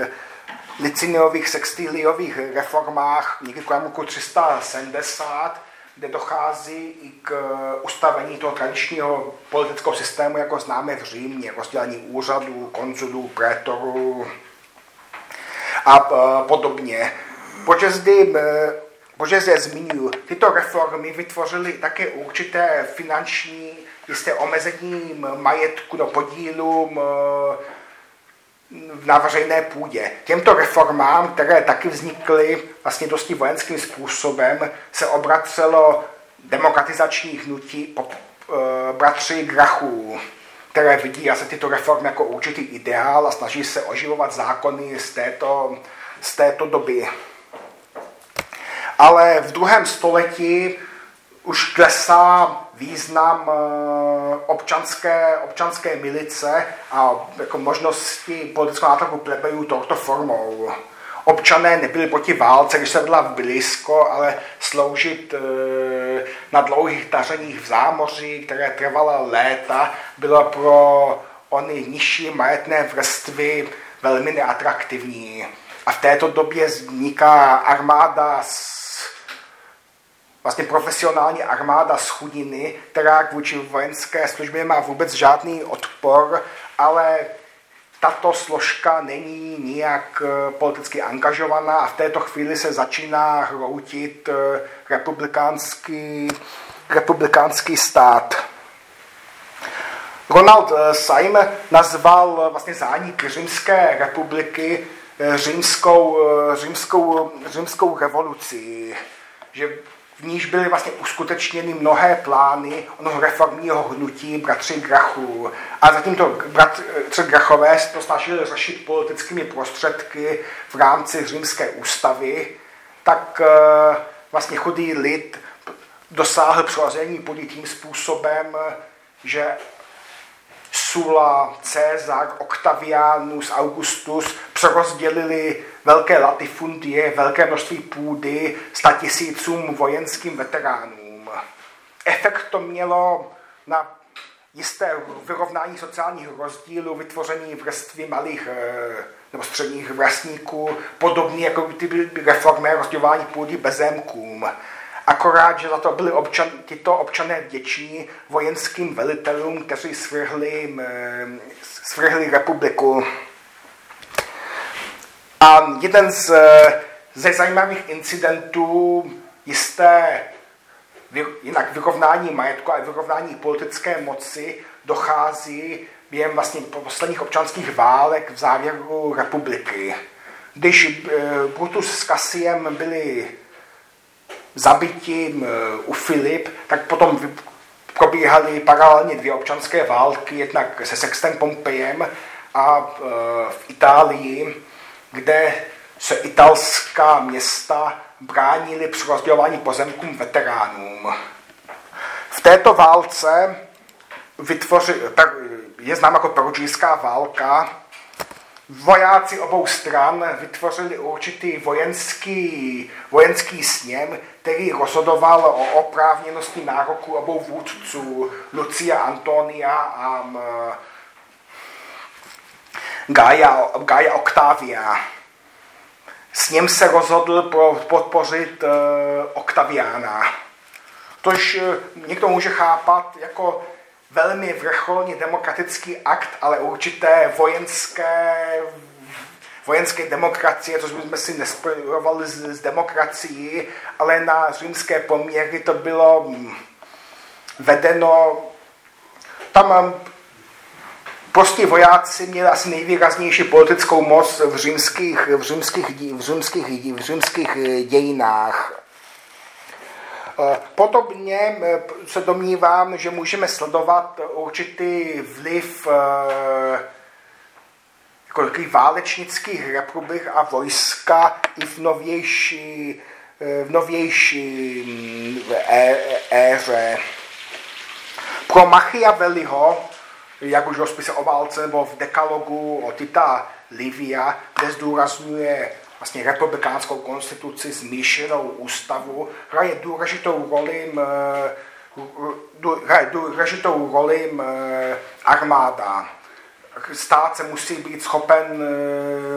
liciniových sextiliových reformách někdy kolem roku 370, kde dochází i k ustavení toho tradičního politického systému, jako známe v Římě, rozdělení úřadů, konzulů, prétorů a podobně. Protože zde, zde zmiňuji, tyto reformy vytvořily také určité finanční jisté omezení majetku do podílům na veřejné půdě. Těmto reformám, které taky vznikly vlastně dosti vojenským způsobem, se obracelo demokratizační hnutí po e, bratři Grachů, které vidí asi tyto reformy jako určitý ideál a snaží se oživovat zákony z této, z této doby. Ale v druhém století už klesá význam eh, občanské, občanské milice a jako možnosti politického nátlaku plebejů touto formou. Občané nebyli proti válce, když se vedla blízko, ale sloužit eh, na dlouhých tařeních v zámoří, které trvala léta, bylo pro ony nižší majetné vrstvy velmi neatraktivní. A v této době vzniká armáda s vlastně profesionální armáda z chudiny, která vůči vojenské službě má vůbec žádný odpor, ale tato složka není nijak eh, politicky angažovaná a v této chvíli se začíná hroutit eh, republikánský, republikánský stát. Ronald eh, Syme nazval vlastně zánik římské republiky římskou, římskou, římskou revoluci, že v níž byly vlastně uskutečněny mnohé plány onoho reformního hnutí bratři Grachů. A zatím to bratři Grachové to snažili řešit politickými prostředky v rámci římské ústavy, tak eh, vlastně chudý lid dosáhl přelazení půdy tím způsobem, že Sula, Cezar, Octavianus, Augustus přerozdělili velké latifundie, velké množství půdy statisícům vojenským veteránům. Efekt to mělo na jisté vyrovnání sociálních rozdílů, vytvoření vrstvy malých eh, nebo středních vlastníků, podobný jako ty reformé rozdělování půdy bezemkům. Akorát, že za to byli občan, tyto občané vděční vojenským velitelům, kteří svrhli, svrhli republiku. A jeden z, ze zajímavých incidentů jisté jinak vyrovnání majetku a vyrovnání politické moci dochází během vlastně posledních občanských válek v závěru republiky. Když eh, Brutus s Cassiem byli zabitím eh, u Filip, tak potom probíhaly paralelně dvě občanské války, jednak se Sextem Pompejem a eh, v Itálii, kde se italská města bránili při rozdělování pozemkům veteránům. V této válce vytvoři, je známa jako perugijská válka, vojáci obou stran vytvořili určitý vojenský, vojenský sněm, který rozhodoval o oprávněnosti nároku obou vůdců, Lucia Antonia a Gaia, Gaia Octavia. S ním se rozhodl podpořit uh, Octaviana. Tož uh, někdo může chápat jako velmi vrcholně demokratický akt, ale určité vojenské, vojenské demokracie, což bychom si nespojovali s, s demokracií, ale na římské poměry to bylo hm, vedeno, tam hm, Prostě vojáci měli asi nejvýraznější politickou moc v římských, v římských, v římských, v římských dějinách. Eh, podobně eh, se domnívám, že můžeme sledovat určitý vliv eh, jako válečnických republik a vojska i v novější, v novější mm, éře. Pro Machiavelliho jak už v o válce nebo v dekalogu o Tita Livia, kde zdůrazňuje vlastně republikánskou konstituci, zmíšenou ústavu, hraje důležitou roli, hraje důležitou roli armáda. Stát se musí být schopen,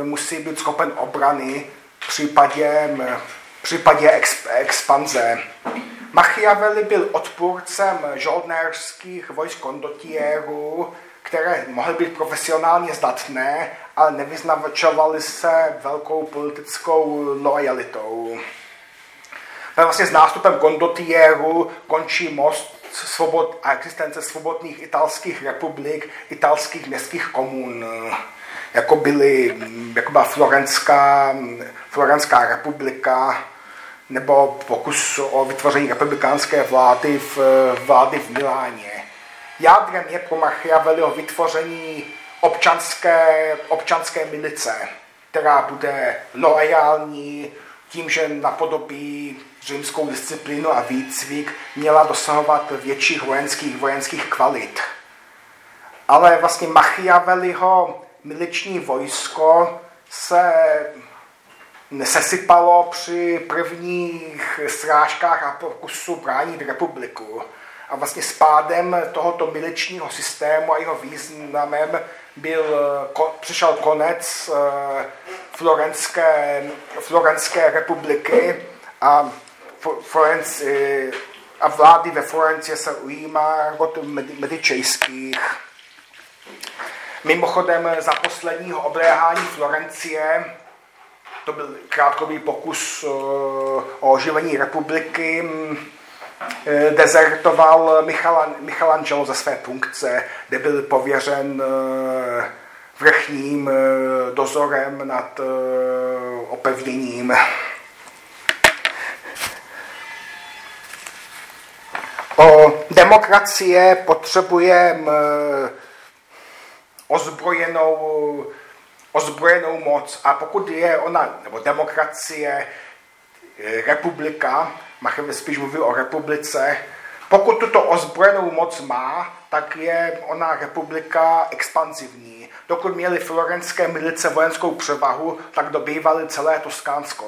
musí být schopen obrany v případě, v případě expanze. Machiavelli byl odpůrcem žoldnérských vojsk kondotierů, které mohly být profesionálně zdatné, ale nevyznačovaly se velkou politickou lojalitou. Vlastně s nástupem kondotieru končí most svobod a existence svobodných italských republik, italských městských komun, jako, byly, jako byla Florenská, Florenská republika, nebo pokus o vytvoření republikánské vlády v, vlády v Miláně. Jádrem je pro Machiavelliho vytvoření občanské, občanské milice, která bude loajální tím, že napodobí římskou disciplínu a výcvik, měla dosahovat větších vojenských vojenských kvalit. Ale vlastně Machiavelliho miliční vojsko se nesesypalo při prvních srážkách a pokusu bránit republiku. A vlastně spádem tohoto miličního systému a jeho významem byl, ko, přišel konec uh, Florenské, Florenské republiky a, Florenci, a vlády ve Florenci se ujímá od medičejských. Mimochodem za posledního obléhání Florencie to byl krátkový pokus eh, o oživení republiky. Eh, dezertoval Michal, Michelangelo ze své funkce, kde byl pověřen eh, vrchním dozorem nad opevněním. O demokracie potřebujeme ozbrojenou ozbrojenou moc a pokud je ona, nebo demokracie, eh, republika, Machiavelli spíš mluvil o republice, pokud tuto ozbrojenou moc má, tak je ona republika expansivní. Dokud měli florenské milice vojenskou převahu, tak dobývali celé Toskánsko.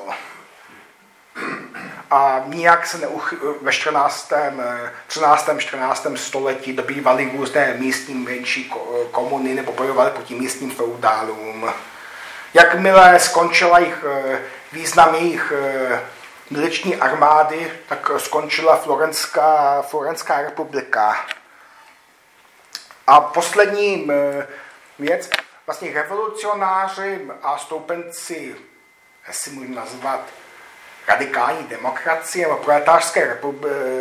A nijak se neuch... ve 14. 13. 14. století dobývali různé místní menší komuny nebo bojovali proti místním feudálům. Jakmile skončila jich eh, význam jejich miliční armády, tak skončila Florenská, Florenská republika. A poslední eh, věc, vlastně revolucionáři a stoupenci, jestli můžu nazvat, radikální demokracie nebo proletářské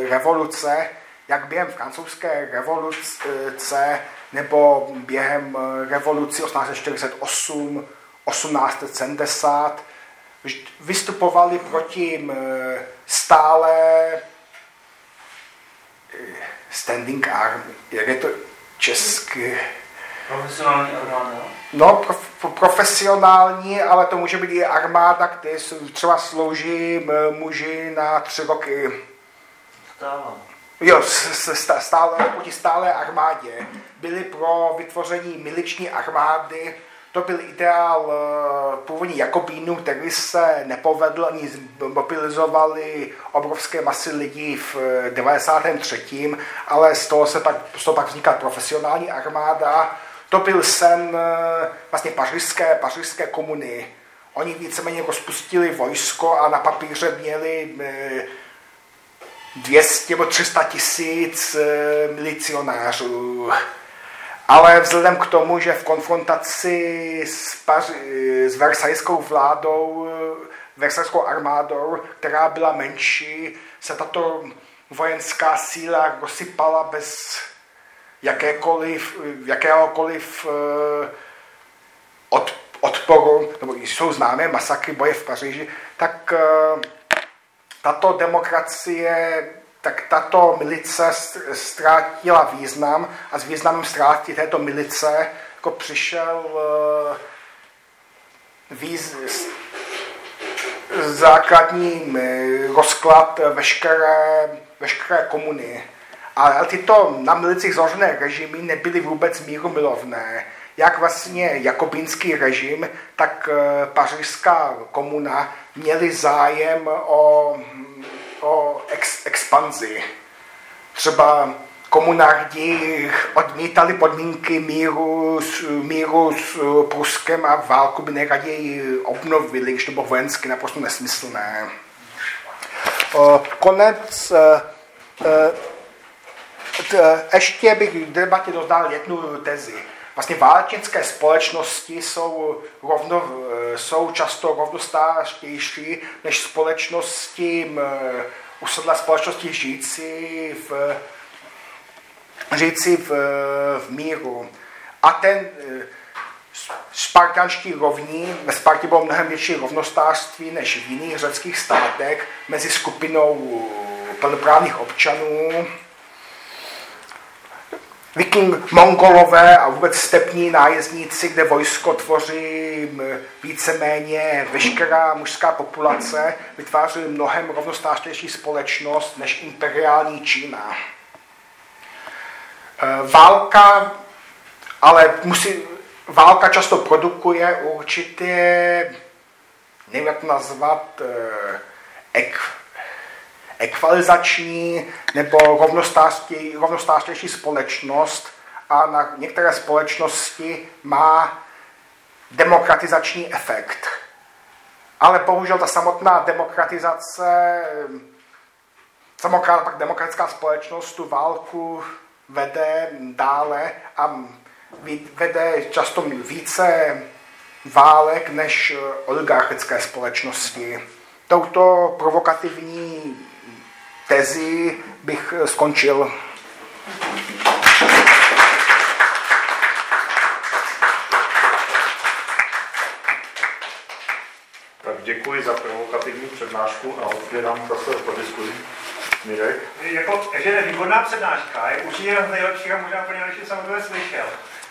revoluce, jak během francouzské revoluce nebo během revoluci 1848, 1870, vystupovali proti stále standing army, jak je to česky, Profesionální armáda? No, prof, profesionální, ale to může být i armáda, kde třeba slouží muži na tři roky. Stále. Jo, stále, proti stále armádě. Byli pro vytvoření miliční armády, to byl ideál eh, původní Jakobínů, který se nepovedl, ani mobilizovali obrovské masy lidí v 93. Eh, ale z toho se pak, z toho pak vznikla profesionální armáda, to byl sen eh, vlastně pařížské, pařížské komuny. Oni víceméně rozpustili vojsko a na papíře měli 200 nebo 300 tisíc milicionářů. Ale vzhledem k tomu, že v konfrontaci s, Paři, s versajskou vládou, versajskou armádou, která byla menší, se tato vojenská síla rozsypala bez jakékoliv, jakéhokoliv eh, od, odporu, nebo jsou známé masakry boje v Paříži, tak eh, tato demokracie, tak tato milice ztrátila význam a s významem ztráty této milice jako přišel eh, výz, základní rozklad veškeré, veškeré komuny Ale tyto na milicích založené režimy nebyly vůbec mírumilovné. Jak vlastně jakobínský režim, tak eh, pařížská komuna měli zájem o, o ex, expanzi. Třeba komunardi odmítali podmínky míru, míru s Pruskem a válku by nejraději obnovili, když to bylo vojensky naprosto nesmyslné. Konec ještě bych v debatě dodal jednu tezi. Vlastně válečnické společnosti jsou, rovno, jsou často rovnostářtější než společnosti, usedlé společnosti žijící v, žijící v, v míru. A ten spartanští rovní, ve Spartě bylo mnohem větší rovnostářství než v jiných řeckých státech mezi skupinou plnoprávných občanů, Viking Mongolové a vůbec stepní nájezdníci, kde vojsko tvoří víceméně veškerá mužská populace, vytváří mnohem rovnostářtější společnost než imperiální Čína. E, válka, ale musí, válka často produkuje určitě, nevím jak nazvat, e, ek, ekvalizační nebo rovnostářtější společnost a na některé společnosti má demokratizační efekt. Ale bohužel ta samotná demokratizace, samotná pak demokratická společnost tu válku vede dále a vede často více válek než oligarchické společnosti. Touto provokativní tezi bych eh, skončil. Tak děkuji za provokativní přednášku a otvírám zase po diskuzi. Mirek? Jako, že je výborná přednáška, je určitě jedna z nejlepších a možná úplně nejlepší jsem slyšel.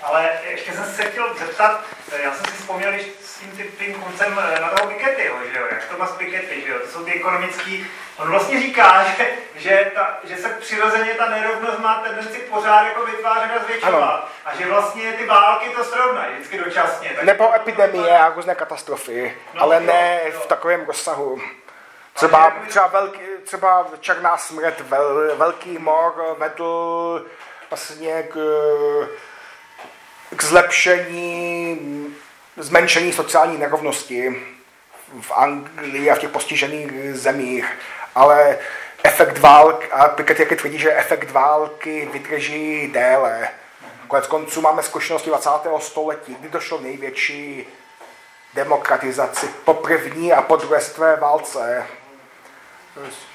Ale ještě jsem se chtěl zeptat, eh, já jsem si vzpomněl, když s tím tím koncem eh, na toho Pikettyho, že jo, jak to má s Piketty, že jo, to jsou ty ekonomický, on vlastně říká, že, že, ta, že se přirozeně ta nerovnost má tendenci pořád jako vytvářet a zvětšovat a že vlastně ty války to srovnají vždycky dočasně. Tak Nebo epidemie a různé katastrofy, no, ale ne jo, jo. v takovém rozsahu. Třeba, třeba, velký, třeba černá smrt, vel, velký mor vedl vlastně k k zlepšení, zmenšení sociální nerovnosti v Anglii a v těch postižených zemích, ale efekt války, a Piketty tvrdí, že efekt války vydrží déle. Konec konců máme zkušenosti 20. století, kdy došlo největší demokratizaci po první a po druhé světové válce.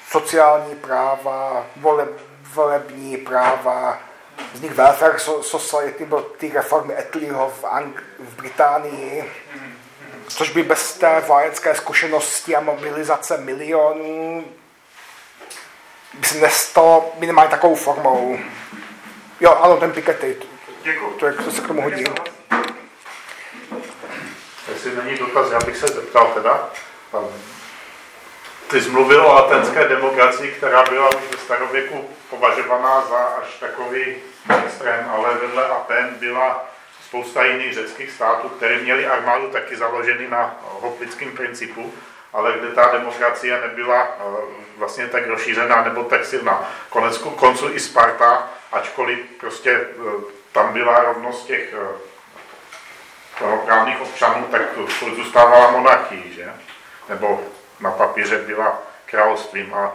Sociální práva, vole, volební práva, vznik welfare society, byl ty reformy Attleeho v, Ang- v Británii, což by bez té vojenské zkušenosti a mobilizace milionů by se nestalo minimálně takovou formou. Jo, ano, ten Piketty. To, to, to se k tomu hodí. Jestli není dotaz, já bych se zeptal teda. Ty jsi mluvil o atenské demokracii, která byla už ve starověku považovaná za až takový extrém, ale vedle Aten byla spousta jiných řeckých států, které měly armádu taky založený na hoplickém principu, ale kde ta demokracie nebyla eh, vlastně tak rozšířená nebo tak silná. Konec konců i Sparta, ačkoliv prostě eh, tam byla rovnost těch eh, právních občanů, tak zůstávala monarchii, že? Nebo na papíře byla královstvím a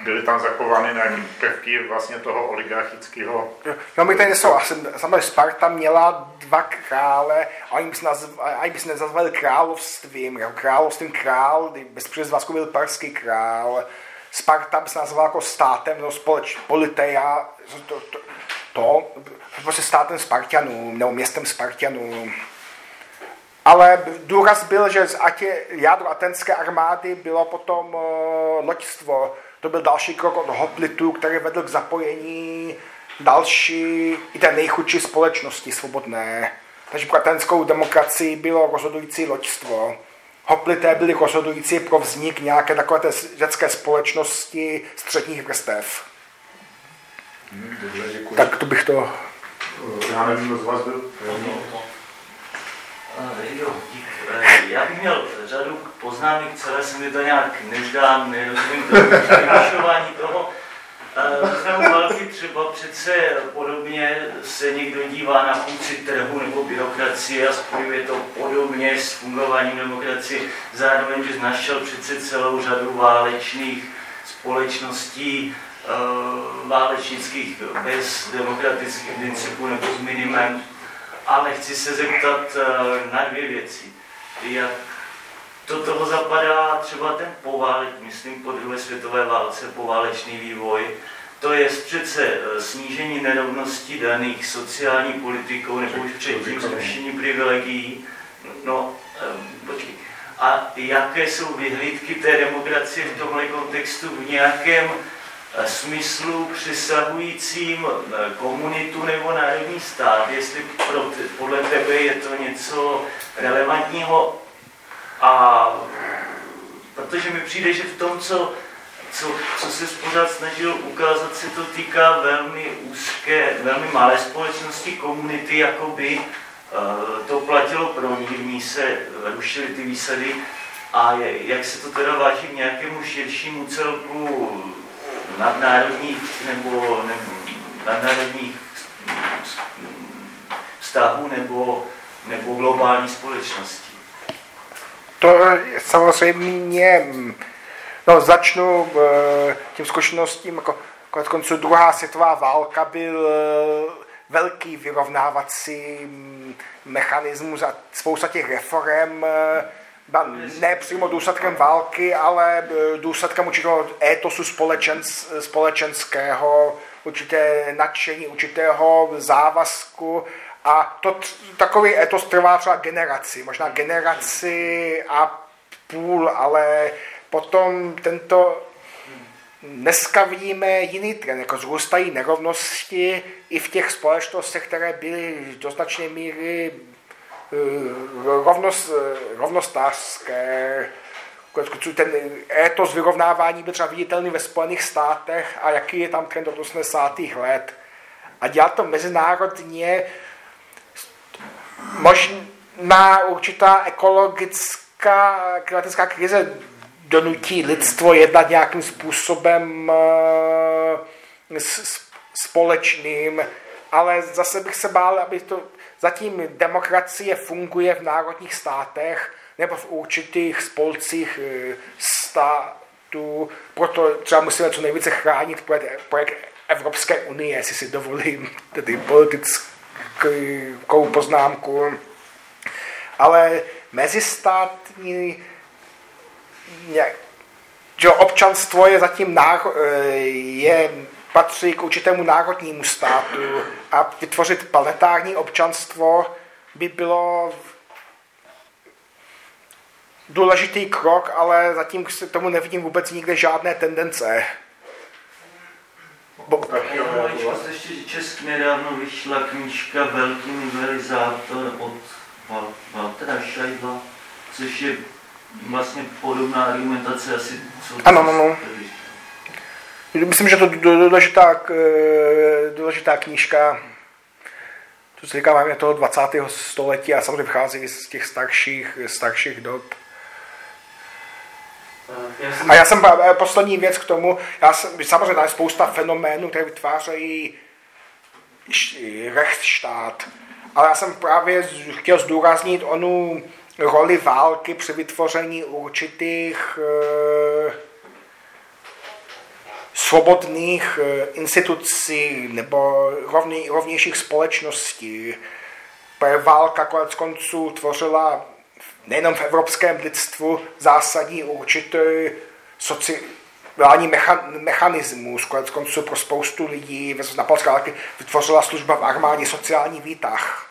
byly tam zachovány nějaké prvky vlastně toho oligarchického... No my tady nesouhlasím. Samozřejmě Sparta měla dva krále a oni by se, nazv, oni by se nezazvali královstvím. Královstvím král, bez předzvazku byl perský král. Sparta by se nazvala jako státem, no společ, politeja, to, to, to, prostě státem Spartianů, nebo městem Spartianů. Ale důraz byl, že ať je jádro atenské armády bylo potom uh, loďstvo. To byl další krok od hoplitu, který vedl k zapojení další, i té nejchudší společnosti svobodné. Takže pro atenskou demokracii bylo rozhodující loďstvo. Hoplité byly rozhodující pro vznik nějaké takové té řecké společnosti středních vrstev. Dobře, děkuji. Tak to bych to... Já nevím, kdo z vás byl. Eh, Jo, dík. Eh, Já bych měl řadu poznámek, celé se mi to nějak nezdá, nerozumím tomu vyšování toho. Eh, Významu války třeba přece podobně se někdo dívá na funkci trhu nebo byrokracie a spojuje to podobně s fungováním demokracie. Zároveň bych našel přece celou řadu válečných společností, eh, válečnických bez demokratických principů nebo s minimem ale chci se zeptat eh, na dvě věci. Jak do toho zapadá třeba ten poválek, myslím po druhé světové válce, poválečný vývoj, to je přece eh, snížení nerovností daných sociální politikou nebo už předtím zrušení privilegií. No, eh, počkej. A jaké jsou vyhlídky té demokracie v tomhle kontextu v nějakém eh, smyslu přesahujícím eh, komunitu nebo národní stát, jestli pro podle tebe je to něco relevantního a protože mi přijde, že v tom, co, co, co se pořád snažil ukázat, se to týká velmi úzké, velmi malé společnosti, komunity, jakoby eh, to platilo pro ní, v ní se rušily ty výsady a jak se to teda váží k nějakému širšímu celku nadnárodních nebo, nebo nadnárodních vztahů nebo, nebo globální společnosti. To samozřejmě, no začnu eh, tím zkušenostím, jako konec konců druhá světová válka byl eh, velký vyrovnávací mm, mechanismus a spousta těch reform eh, byla ne přímo důsledkem války, ale důsledkem určitého étosu společens, společenského, určité nadšení, určitého závazku a to takový etos trvá třeba generaci, možná generaci a půl, ale potom tento Dneska vidíme jiný trend, jako zrůstají nerovnosti i v těch společnostech, které byly do značné míry eh, rovnost, eh, rovnostářské. Ten étos vyrovnávání byl třeba viditelný ve Spojených státech a jaký je tam trend od 80. let. A dělat to mezinárodně možná určitá ekologická klimatická krize donutí lidstvo jednat nějakým způsobem eh, společným, ale zase bych se bál, aby to zatím demokracie funguje v národních státech nebo v určitých spolcích eh, států, proto třeba musíme co nejvíce chránit projekt, Evropské unie, jestli si dovolím tedy politickou poznámku. Ale mezistátní že občanstvo je zatím náro, je, patří k určitému národnímu státu a vytvořit planetární občanstvo by bylo důležitý krok, ale zatím se tomu nevidím vůbec nikde žádné tendence. Maličkost ještě česk nedávno vyšla knížka Velký nivelizátor od Val- Waltera Scheidla, což je vlastně podobná argumentace asi, co... Ano, ano, ano. Myslím, že to je důležitá, eh, důležitá knížka, co se říká, máme toho 20. století a samozřejmě vychází z těch starších, starších dob. A já jsem, eh, poslední věc k tomu, já jsem, samozřejmě tam je spousta fenoménů, které vytvářejí rechtsštát, ale já jsem právě chtěl zdůraznit onu roli války při vytvoření určitých eh, svobodných eh, institucí nebo rovnějších společností. Válka konec konců tvořila nejenom v evropském lidstvu zásadní určitý sociální mecha- mechanismus, konec konců pro spoustu lidí na polské války vytvořila služba v armádě sociální výtah.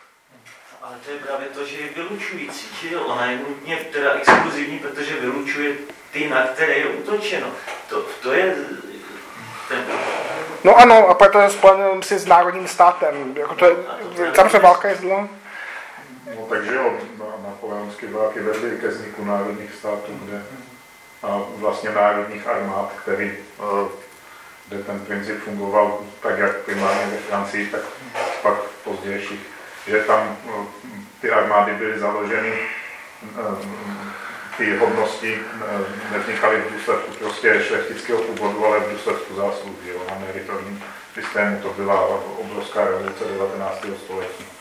ale to je právě to, že je vylučující, že? Ona je nutně teda exkluzivní, protože vylučuje ty, na které je útočeno. To, to je ten... No ano, a proto je spojen si s národním státem. Jako to je, samozřejmě válka je zlo. No takže jo, na- napoleonské války vedly ke vzniku národních států, kde a vlastně národních armád, který eh, kde ten princip fungoval tak, jak primárně ve Francii, tak pak pozdějších, že tam no, ty armády byly založeny, ty hodnosti nevznikaly v důsledku prostě šlechtického původu, ale v důsledku zásluh, jo, na meritorním systému. To byla obrovská revoluce 19. století.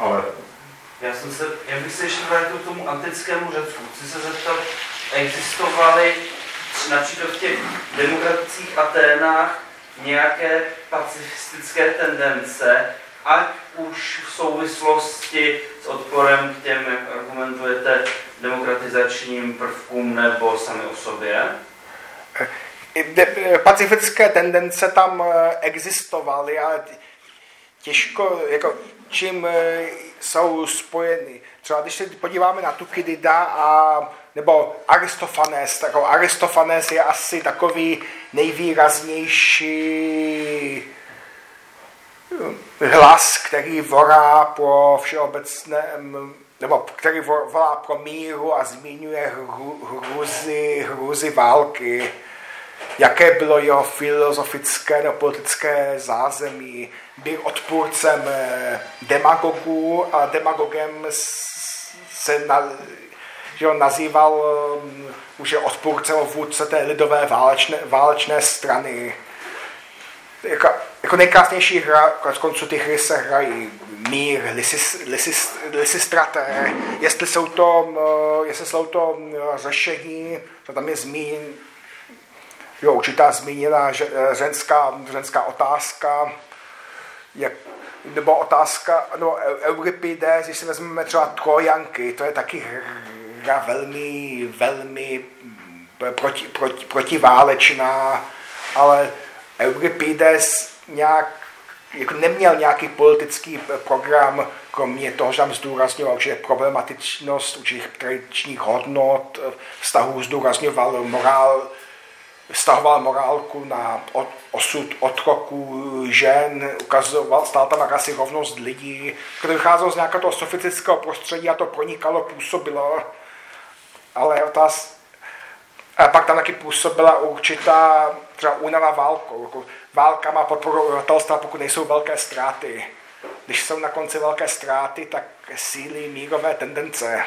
Ale já jsem se, já bych se ještě vrátil k tomu antickému Řecku. Chci se zeptat, existovaly například v těch demokratických Aténách nějaké pacifistické tendence, ať už v souvislosti s odporem k těm, jak argumentujete, demokratizačním prvkům nebo sami o sobě? Pacifické tendence tam eh, existovaly, ale těžko, jako čím eh, jsou spojeny. Třeba když se podíváme na Tukidida a nebo Aristofanes, tak Aristofanes je asi takový nejvýraznější eh, hlas, který volá po všeobecném, nebo který volá pro míru a zmiňuje hrůzy, hrůzy války jaké bylo jeho filozofické nebo politické zázemí. Byl odpůrcem eh, demagogů a demagogem se na, že on nazýval eh, už je odpůrcem vůdce té lidové válečné, válečné strany. Jako, jako nejkrásnější hra, konec konců ty hry se hrají mír, lysis, lysis, lysistraté, jestli jsou to, eh, jestli jsou to řešení, to tam je zmíněn, Jo, určitá zmíněná eh, ženská, ženská otázka, jak, nebo otázka, no Euripides, když si vezmeme třeba Trojanky, to je taky hra velmi, velmi mm, proti, proti, protiválečná, ale Euripides nějak jako neměl nějaký politický program, kromě toho, že tam zdůrazňoval určitě problematičnost určitých tradičních hodnot, vztahů zdůrazňoval morál, stahoval morálku na osud otroků žen, ukazoval, stál tam jakási rovnost lidí, který vycházel z nějakého toho sofistického prostředí a to pronikalo, působilo, ale otáz, a pak tam taky působila určitá třeba únava válkou. Jako válka má podporu obyvatelstva, pokud nejsou velké ztráty. Když jsou na konci velké ztráty, tak sílí mírové tendence.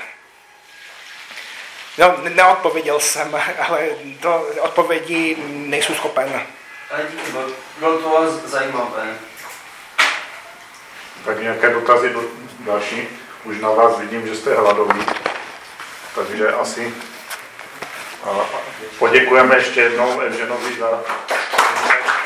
No, neodpověděl jsem, ale to odpovědi nejsou schopen. Ale díky, bylo to zajímavé. Tak nějaké dotazy do další? Už na vás vidím, že jste hladoví. Takže asi poděkujeme ještě jednou Evženovi za